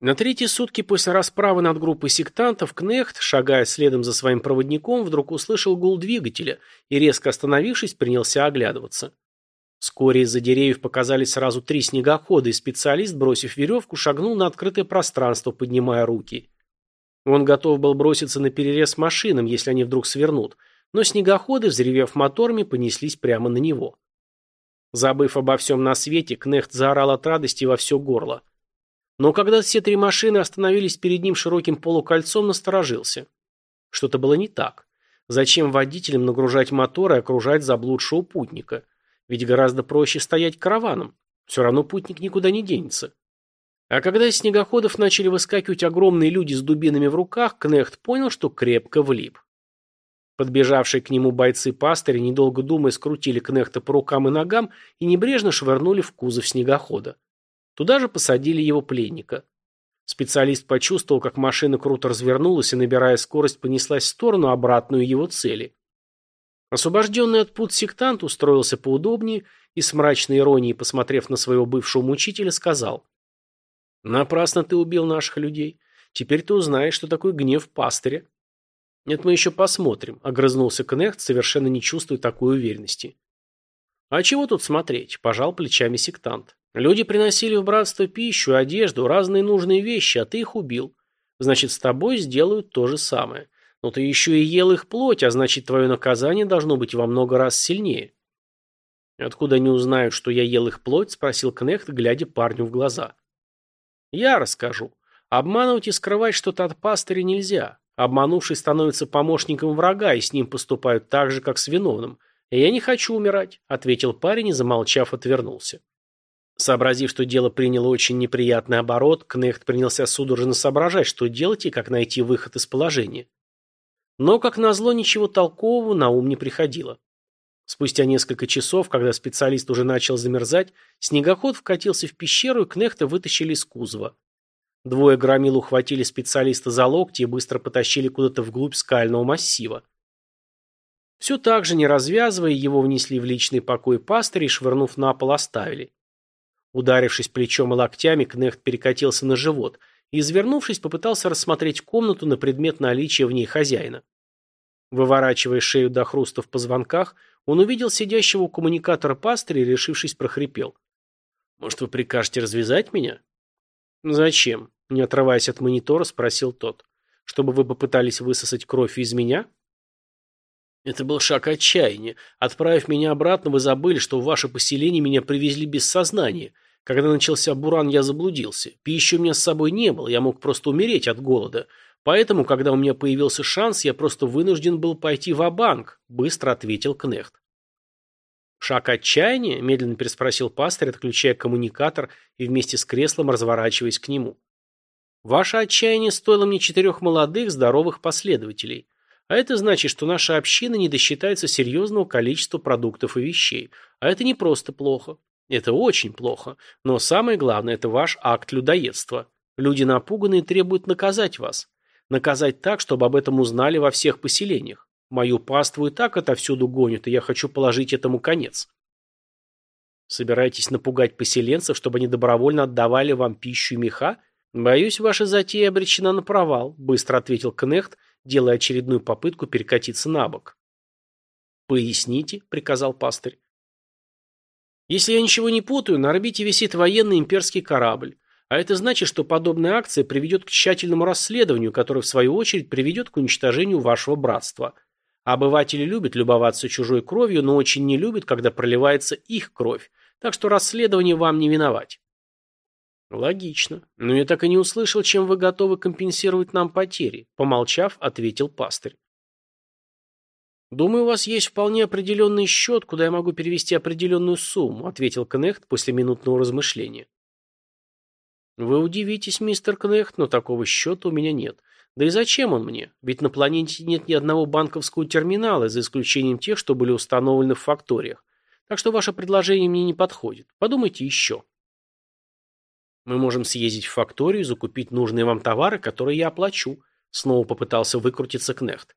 На третьи сутки после расправы над группой сектантов Кнехт, шагая следом за своим проводником, вдруг услышал гул двигателя и, резко остановившись, принялся оглядываться. Вскоре из-за деревьев показались сразу три снегохода, и специалист, бросив веревку, шагнул на открытое пространство, поднимая руки. Он готов был броситься на перерез машинам, если они вдруг свернут, но снегоходы, взревев моторами, понеслись прямо на него. Забыв обо всем на свете, Кнехт заорал от радости во все горло. Но когда все три машины остановились перед ним широким полукольцом, насторожился. Что-то было не так. Зачем водителям нагружать моторы и окружать заблудшего путника? Ведь гораздо проще стоять караваном. Все равно путник никуда не денется. А когда из снегоходов начали выскакивать огромные люди с дубинами в руках, Кнехт понял, что крепко влип. Подбежавшие к нему бойцы пастыря, недолго думая, скрутили Кнехта по рукам и ногам и небрежно швырнули в кузов снегохода. Туда же посадили его пленника. Специалист почувствовал, как машина круто развернулась и, набирая скорость, понеслась в сторону, обратную его цели. Освобожденный от пут сектант устроился поудобнее и с мрачной иронией, посмотрев на своего бывшего мучителя, сказал – Напрасно ты убил наших людей. Теперь ты узнаешь, что такое гнев пастыря. Нет, мы еще посмотрим, огрызнулся Кнехт, совершенно не чувствуя такой уверенности. А чего тут смотреть? Пожал плечами сектант. Люди приносили в братство пищу, одежду, разные нужные вещи, а ты их убил. Значит, с тобой сделают то же самое. Но ты еще и ел их плоть, а значит, твое наказание должно быть во много раз сильнее. Откуда они узнают, что я ел их плоть? Спросил Кнехт, глядя парню в глаза. Я расскажу. Обманывать и скрывать что-то от пастыря нельзя. Обманувший становится помощником врага, и с ним поступают так же, как с виновным. я не хочу умирать, ответил парень и, замолчав, отвернулся. Сообразив, что дело приняло очень неприятный оборот, Кнехт принялся судорожно соображать, что делать и как найти выход из положения. Но, как назло, ничего толкового на ум не приходило. Спустя несколько часов, когда специалист уже начал замерзать, снегоход вкатился в пещеру и Кнехта вытащили из кузова. Двое громил ухватили специалиста за локти и быстро потащили куда-то вглубь скального массива. Все так же, не развязывая, его внесли в личный покой пастыря и, швырнув на пол, оставили. Ударившись плечом и локтями, Кнехт перекатился на живот и, извернувшись, попытался рассмотреть комнату на предмет наличия в ней хозяина. Выворачивая шею до хруста в позвонках, он увидел сидящего у коммуникатора пастыря и, решившись, прохрипел. «Может, вы прикажете развязать меня?» «Зачем?» – не отрываясь от монитора, спросил тот. «Чтобы вы попытались высосать кровь из меня?» Это был шаг отчаяния. Отправив меня обратно, вы забыли, что в ваше поселение меня привезли без сознания. Когда начался буран, я заблудился. Пищи у меня с собой не было, я мог просто умереть от голода. Поэтому, когда у меня появился шанс, я просто вынужден был пойти в банк быстро ответил Кнехт. «Шаг отчаяния?» – медленно переспросил пастырь, отключая коммуникатор и вместе с креслом разворачиваясь к нему. «Ваше отчаяние стоило мне четырех молодых, здоровых последователей. А это значит, что наша община не досчитается серьезного количества продуктов и вещей. А это не просто плохо. Это очень плохо. Но самое главное – это ваш акт людоедства. Люди напуганные требуют наказать вас. Наказать так, чтобы об этом узнали во всех поселениях. Мою паству и так отовсюду гонят, и я хочу положить этому конец. Собираетесь напугать поселенцев, чтобы они добровольно отдавали вам пищу и меха? Боюсь, ваша затея обречена на провал, быстро ответил Кнехт, делая очередную попытку перекатиться на бок. «Поясните», — приказал пастырь. «Если я ничего не путаю, на орбите висит военный имперский корабль. А это значит, что подобная акция приведет к тщательному расследованию, которое в свою очередь приведет к уничтожению вашего братства. Обыватели любят любоваться чужой кровью, но очень не любят, когда проливается их кровь. Так что расследование вам не виновать. Логично. Но я так и не услышал, чем вы готовы компенсировать нам потери, помолчав, ответил пастырь. «Думаю, у вас есть вполне определенный счет, куда я могу перевести определенную сумму», ответил Кнехт после минутного размышления. Вы удивитесь, мистер Кнехт, но такого счета у меня нет. Да и зачем он мне? Ведь на планете нет ни одного банковского терминала, за исключением тех, что были установлены в факториях. Так что ваше предложение мне не подходит. Подумайте еще. Мы можем съездить в факторию и закупить нужные вам товары, которые я оплачу. Снова попытался выкрутиться Кнехт.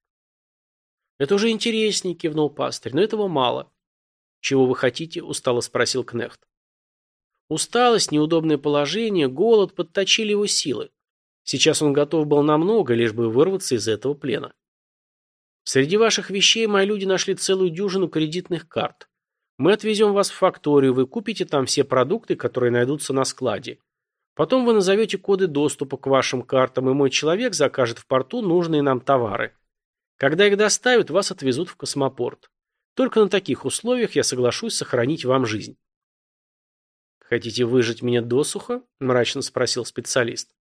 Это уже интереснее, кивнул пастырь, но этого мало. Чего вы хотите? Устало спросил Кнехт. Усталость, неудобное положение, голод подточили его силы. Сейчас он готов был на много, лишь бы вырваться из этого плена. Среди ваших вещей мои люди нашли целую дюжину кредитных карт. Мы отвезем вас в факторию, вы купите там все продукты, которые найдутся на складе. Потом вы назовете коды доступа к вашим картам, и мой человек закажет в порту нужные нам товары. Когда их доставят, вас отвезут в космопорт. Только на таких условиях я соглашусь сохранить вам жизнь. «Хотите выжить меня досуха?» – мрачно спросил специалист.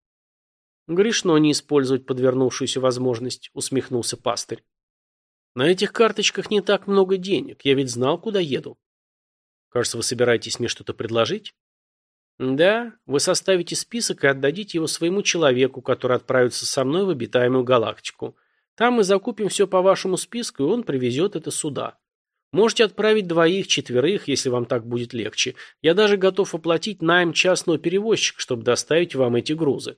«Грешно не использовать подвернувшуюся возможность», – усмехнулся пастырь. «На этих карточках не так много денег, я ведь знал, куда еду». «Кажется, вы собираетесь мне что-то предложить?» «Да, вы составите список и отдадите его своему человеку, который отправится со мной в обитаемую галактику. Там мы закупим все по вашему списку, и он привезет это сюда. Можете отправить двоих, четверых, если вам так будет легче. Я даже готов оплатить найм частного перевозчика, чтобы доставить вам эти грузы.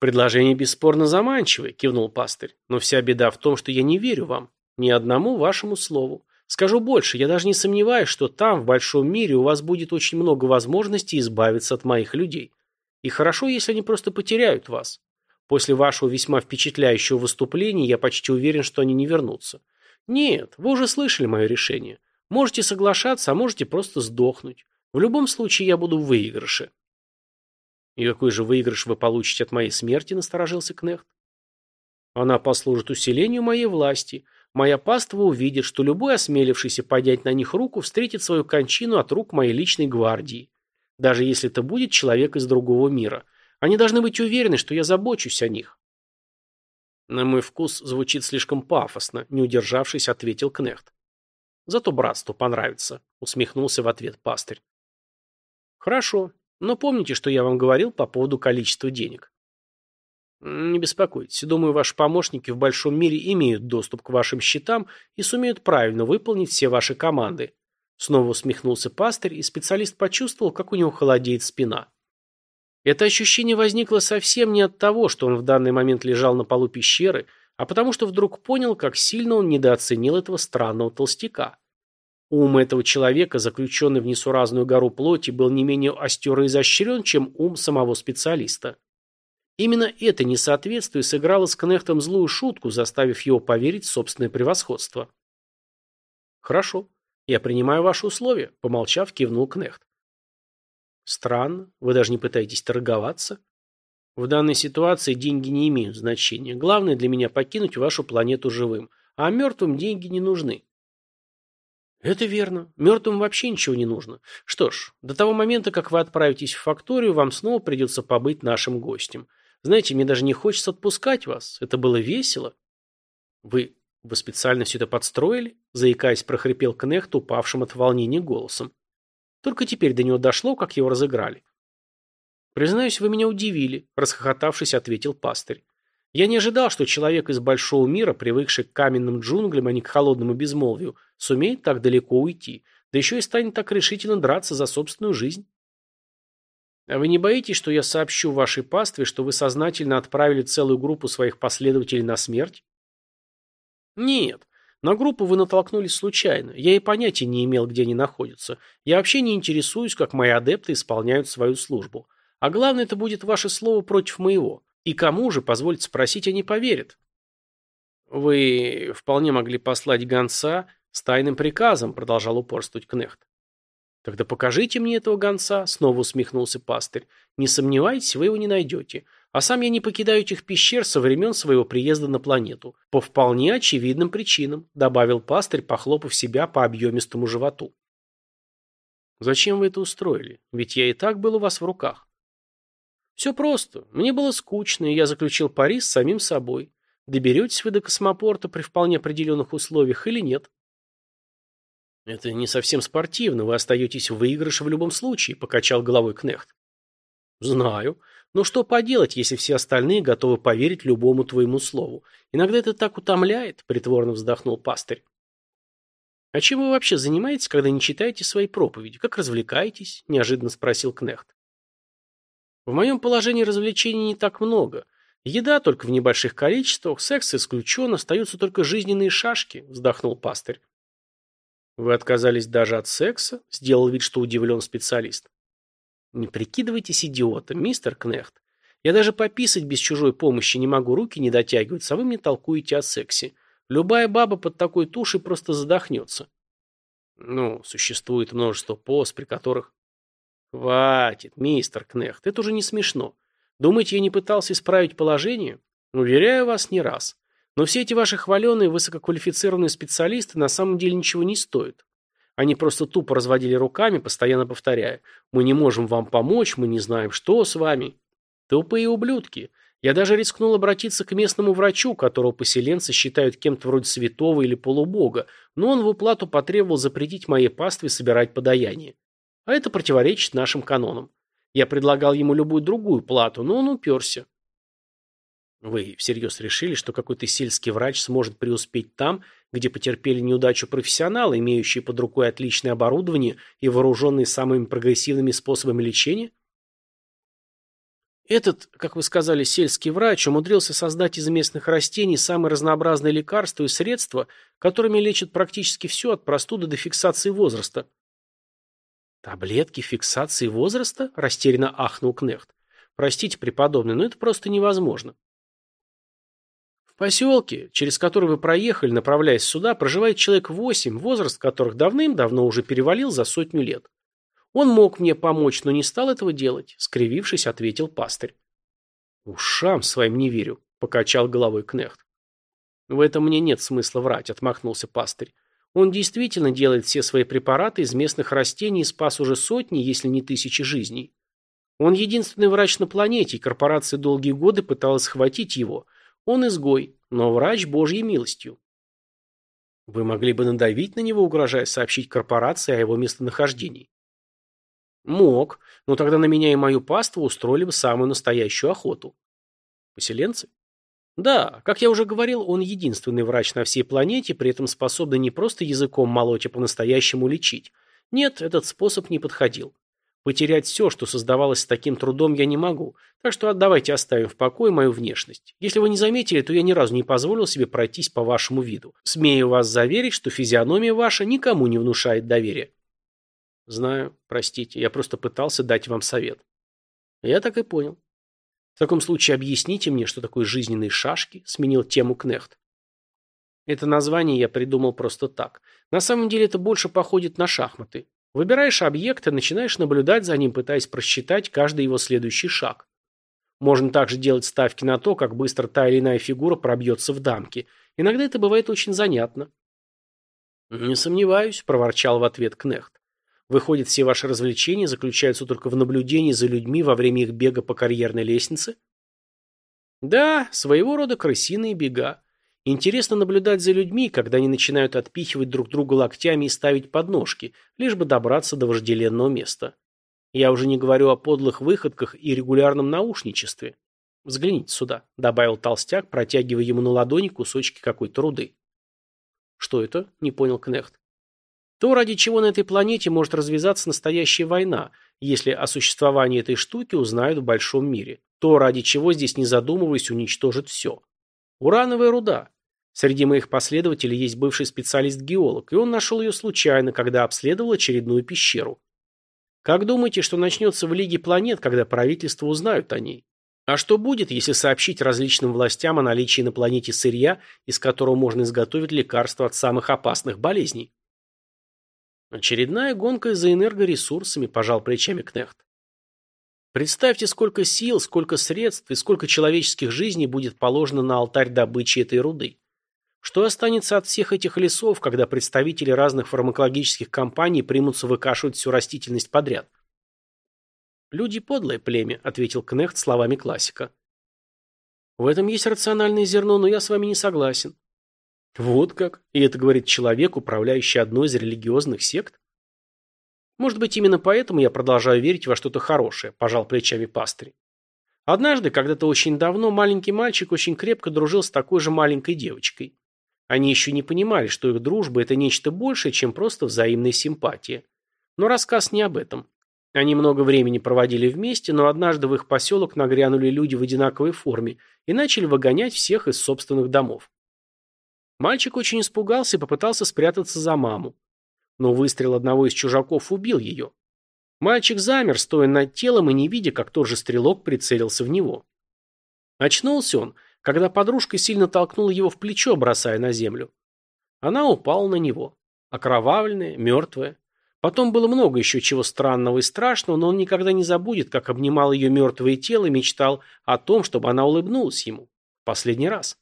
Предложение бесспорно заманчивое, кивнул пастырь. Но вся беда в том, что я не верю вам. Ни одному вашему слову. Скажу больше, я даже не сомневаюсь, что там, в большом мире, у вас будет очень много возможностей избавиться от моих людей. И хорошо, если они просто потеряют вас. После вашего весьма впечатляющего выступления я почти уверен, что они не вернутся. Нет, вы уже слышали мое решение. Можете соглашаться, а можете просто сдохнуть. В любом случае я буду в выигрыше. И какой же выигрыш вы получите от моей смерти, насторожился Кнехт. Она послужит усилению моей власти. Моя паства увидит, что любой осмелившийся поднять на них руку встретит свою кончину от рук моей личной гвардии. Даже если это будет человек из другого мира. Они должны быть уверены, что я забочусь о них. На мой вкус звучит слишком пафосно, не удержавшись, ответил Кнехт. Зато братству понравится, усмехнулся в ответ пастырь. Хорошо, но помните, что я вам говорил по поводу количества денег. Не беспокойтесь, думаю, ваши помощники в большом мире имеют доступ к вашим счетам и сумеют правильно выполнить все ваши команды. Снова усмехнулся пастырь, и специалист почувствовал, как у него холодеет спина. Это ощущение возникло совсем не от того, что он в данный момент лежал на полу пещеры, а потому что вдруг понял, как сильно он недооценил этого странного толстяка. Ум этого человека, заключенный в несуразную гору плоти, был не менее остер и изощрен, чем ум самого специалиста. Именно это несоответствие сыграло с Кнехтом злую шутку, заставив его поверить в собственное превосходство. «Хорошо, я принимаю ваши условия», – помолчав, кивнул Кнехт. «Странно, вы даже не пытаетесь торговаться?» В данной ситуации деньги не имеют значения. Главное для меня покинуть вашу планету живым. А мертвым деньги не нужны. Это верно. Мертвым вообще ничего не нужно. Что ж, до того момента, как вы отправитесь в факторию, вам снова придется побыть нашим гостем. Знаете, мне даже не хочется отпускать вас. Это было весело. Вы... вы специально все это подстроили? Заикаясь, прохрипел Кнехт, упавшим от волнения голосом. Только теперь до него дошло, как его разыграли. «Признаюсь, вы меня удивили», – расхохотавшись, ответил пастырь. «Я не ожидал, что человек из большого мира, привыкший к каменным джунглям, а не к холодному безмолвию, сумеет так далеко уйти, да еще и станет так решительно драться за собственную жизнь». А вы не боитесь, что я сообщу вашей пастве, что вы сознательно отправили целую группу своих последователей на смерть? Нет. На группу вы натолкнулись случайно. Я и понятия не имел, где они находятся. Я вообще не интересуюсь, как мои адепты исполняют свою службу. А главное, это будет ваше слово против моего. И кому же, позвольте спросить, они поверят? Вы вполне могли послать гонца с тайным приказом, продолжал упорствовать Кнехт. «Тогда покажите мне этого гонца», — снова усмехнулся пастырь. «Не сомневайтесь, вы его не найдете. А сам я не покидаю этих пещер со времен своего приезда на планету. По вполне очевидным причинам», — добавил пастырь, похлопав себя по объемистому животу. «Зачем вы это устроили? Ведь я и так был у вас в руках». «Все просто. Мне было скучно, и я заключил пари с самим собой. Доберетесь вы до космопорта при вполне определенных условиях или нет?» «Это не совсем спортивно, вы остаетесь в выигрыше в любом случае», – покачал головой Кнехт. «Знаю. Но что поделать, если все остальные готовы поверить любому твоему слову? Иногда это так утомляет», – притворно вздохнул пастырь. «А чем вы вообще занимаетесь, когда не читаете свои проповеди? Как развлекаетесь?» – неожиданно спросил Кнехт. «В моем положении развлечений не так много. Еда только в небольших количествах, секс исключен, остаются только жизненные шашки», – вздохнул пастырь. Вы отказались даже от секса? Сделал вид, что удивлен специалист. Не прикидывайтесь идиотом, мистер Кнехт. Я даже пописать без чужой помощи не могу, руки не дотягиваются, а вы мне толкуете о сексе. Любая баба под такой тушей просто задохнется. Ну, существует множество поз, при которых... Хватит, мистер Кнехт, это уже не смешно. Думаете, я не пытался исправить положение? Уверяю вас, не раз. Но все эти ваши хваленые высококвалифицированные специалисты на самом деле ничего не стоят. Они просто тупо разводили руками, постоянно повторяя «Мы не можем вам помочь, мы не знаем, что с вами». Тупые ублюдки. Я даже рискнул обратиться к местному врачу, которого поселенцы считают кем-то вроде святого или полубога, но он в уплату потребовал запретить моей пастве собирать подаяние. А это противоречит нашим канонам. Я предлагал ему любую другую плату, но он уперся. Вы всерьез решили, что какой-то сельский врач сможет преуспеть там, где потерпели неудачу профессионалы, имеющие под рукой отличное оборудование и вооруженные самыми прогрессивными способами лечения? Этот, как вы сказали, сельский врач умудрился создать из местных растений самые разнообразные лекарства и средства, которыми лечат практически все от простуды до фиксации возраста. «Таблетки фиксации возраста?» – растерянно ахнул Кнехт. «Простите, преподобный, но это просто невозможно поселке, через который вы проехали, направляясь сюда, проживает человек восемь, возраст которых давным-давно уже перевалил за сотню лет. Он мог мне помочь, но не стал этого делать, скривившись, ответил пастырь. Ушам своим не верю, покачал головой Кнехт. В этом мне нет смысла врать, отмахнулся пастырь. Он действительно делает все свои препараты из местных растений и спас уже сотни, если не тысячи жизней. Он единственный врач на планете, и корпорация долгие годы пыталась схватить его – он изгой, но врач божьей милостью. Вы могли бы надавить на него, угрожая сообщить корпорации о его местонахождении. Мог, но тогда на меня и мою паству устроили бы самую настоящую охоту. Поселенцы? Да, как я уже говорил, он единственный врач на всей планете, при этом способный не просто языком молоть, а по-настоящему лечить. Нет, этот способ не подходил. Потерять все, что создавалось с таким трудом, я не могу, так что давайте оставим в покое мою внешность. Если вы не заметили, то я ни разу не позволил себе пройтись по вашему виду. Смею вас заверить, что физиономия ваша никому не внушает доверия. Знаю, простите, я просто пытался дать вам совет. Я так и понял. В таком случае объясните мне, что такое жизненные шашки, сменил тему Кнехт. Это название я придумал просто так. На самом деле это больше походит на шахматы. Выбираешь объект и начинаешь наблюдать за ним, пытаясь просчитать каждый его следующий шаг. Можно также делать ставки на то, как быстро та или иная фигура пробьется в дамки. Иногда это бывает очень занятно. «Не сомневаюсь», – проворчал в ответ Кнехт. «Выходит, все ваши развлечения заключаются только в наблюдении за людьми во время их бега по карьерной лестнице?» «Да, своего рода крысиные бега. Интересно наблюдать за людьми, когда они начинают отпихивать друг друга локтями и ставить подножки, лишь бы добраться до вожделенного места. Я уже не говорю о подлых выходках и регулярном наушничестве. Взгляните сюда, добавил толстяк, протягивая ему на ладони кусочки какой-то руды. Что это? Не понял Кнехт. То, ради чего на этой планете может развязаться настоящая война, если о существовании этой штуки узнают в большом мире. То, ради чего здесь, не задумываясь, уничтожит все. Урановая руда. Среди моих последователей есть бывший специалист-геолог, и он нашел ее случайно, когда обследовал очередную пещеру. Как думаете, что начнется в Лиге планет, когда правительства узнают о ней? А что будет, если сообщить различным властям о наличии на планете сырья, из которого можно изготовить лекарства от самых опасных болезней? Очередная гонка за энергоресурсами, пожал плечами Кнехт. Представьте, сколько сил, сколько средств и сколько человеческих жизней будет положено на алтарь добычи этой руды. Что останется от всех этих лесов, когда представители разных фармакологических компаний примутся выкашивать всю растительность подряд? «Люди подлое племя», — ответил Кнехт словами классика. «В этом есть рациональное зерно, но я с вами не согласен». «Вот как? И это говорит человек, управляющий одной из религиозных сект?» Может быть, именно поэтому я продолжаю верить во что-то хорошее, пожал плечами пастырь. Однажды, когда-то очень давно, маленький мальчик очень крепко дружил с такой же маленькой девочкой. Они еще не понимали, что их дружба – это нечто большее, чем просто взаимная симпатия. Но рассказ не об этом. Они много времени проводили вместе, но однажды в их поселок нагрянули люди в одинаковой форме и начали выгонять всех из собственных домов. Мальчик очень испугался и попытался спрятаться за маму но выстрел одного из чужаков убил ее. Мальчик замер, стоя над телом и не видя, как тот же стрелок прицелился в него. Очнулся он, когда подружка сильно толкнула его в плечо, бросая на землю. Она упала на него, окровавленная, мертвая. Потом было много еще чего странного и страшного, но он никогда не забудет, как обнимал ее мертвое тело и мечтал о том, чтобы она улыбнулась ему. Последний раз.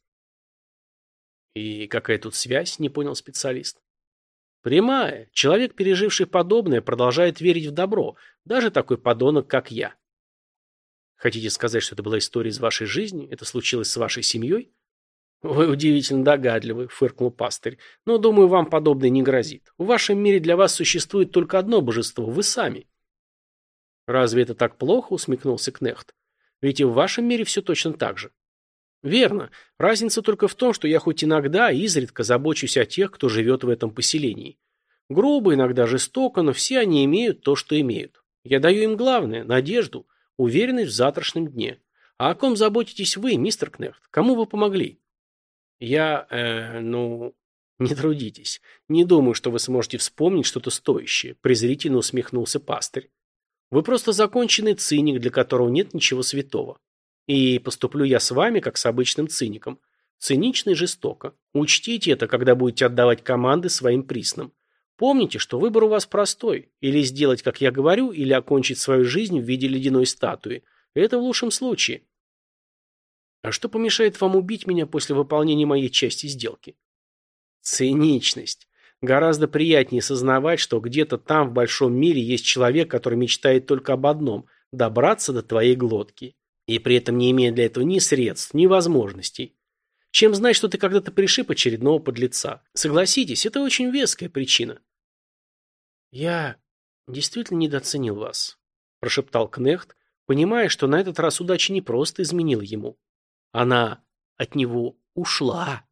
«И какая тут связь?» – не понял специалист. Прямая. Человек, переживший подобное, продолжает верить в добро, даже такой подонок, как я. Хотите сказать, что это была история из вашей жизни? Это случилось с вашей семьей? Вы удивительно догадливы, фыркнул пастырь. Но, думаю, вам подобное не грозит. В вашем мире для вас существует только одно божество – вы сами. Разве это так плохо? усмехнулся Кнехт. Ведь и в вашем мире все точно так же. Верно. Разница только в том, что я хоть иногда, изредка забочусь о тех, кто живет в этом поселении. Грубо, иногда жестоко, но все они имеют то, что имеют. Я даю им главное – надежду, уверенность в завтрашнем дне. А о ком заботитесь вы, мистер Кнехт? Кому вы помогли? Я, э, ну, не трудитесь. Не думаю, что вы сможете вспомнить что-то стоящее, презрительно усмехнулся пастырь. Вы просто законченный циник, для которого нет ничего святого. И поступлю я с вами, как с обычным циником. Цинично и жестоко. Учтите это, когда будете отдавать команды своим приснам. Помните, что выбор у вас простой. Или сделать, как я говорю, или окончить свою жизнь в виде ледяной статуи. Это в лучшем случае. А что помешает вам убить меня после выполнения моей части сделки? Циничность. Гораздо приятнее сознавать, что где-то там в большом мире есть человек, который мечтает только об одном – добраться до твоей глотки и при этом не имея для этого ни средств, ни возможностей. Чем знать, что ты когда-то пришиб очередного подлеца? Согласитесь, это очень веская причина. Я действительно недооценил вас, прошептал Кнехт, понимая, что на этот раз удача не просто изменила ему. Она от него ушла.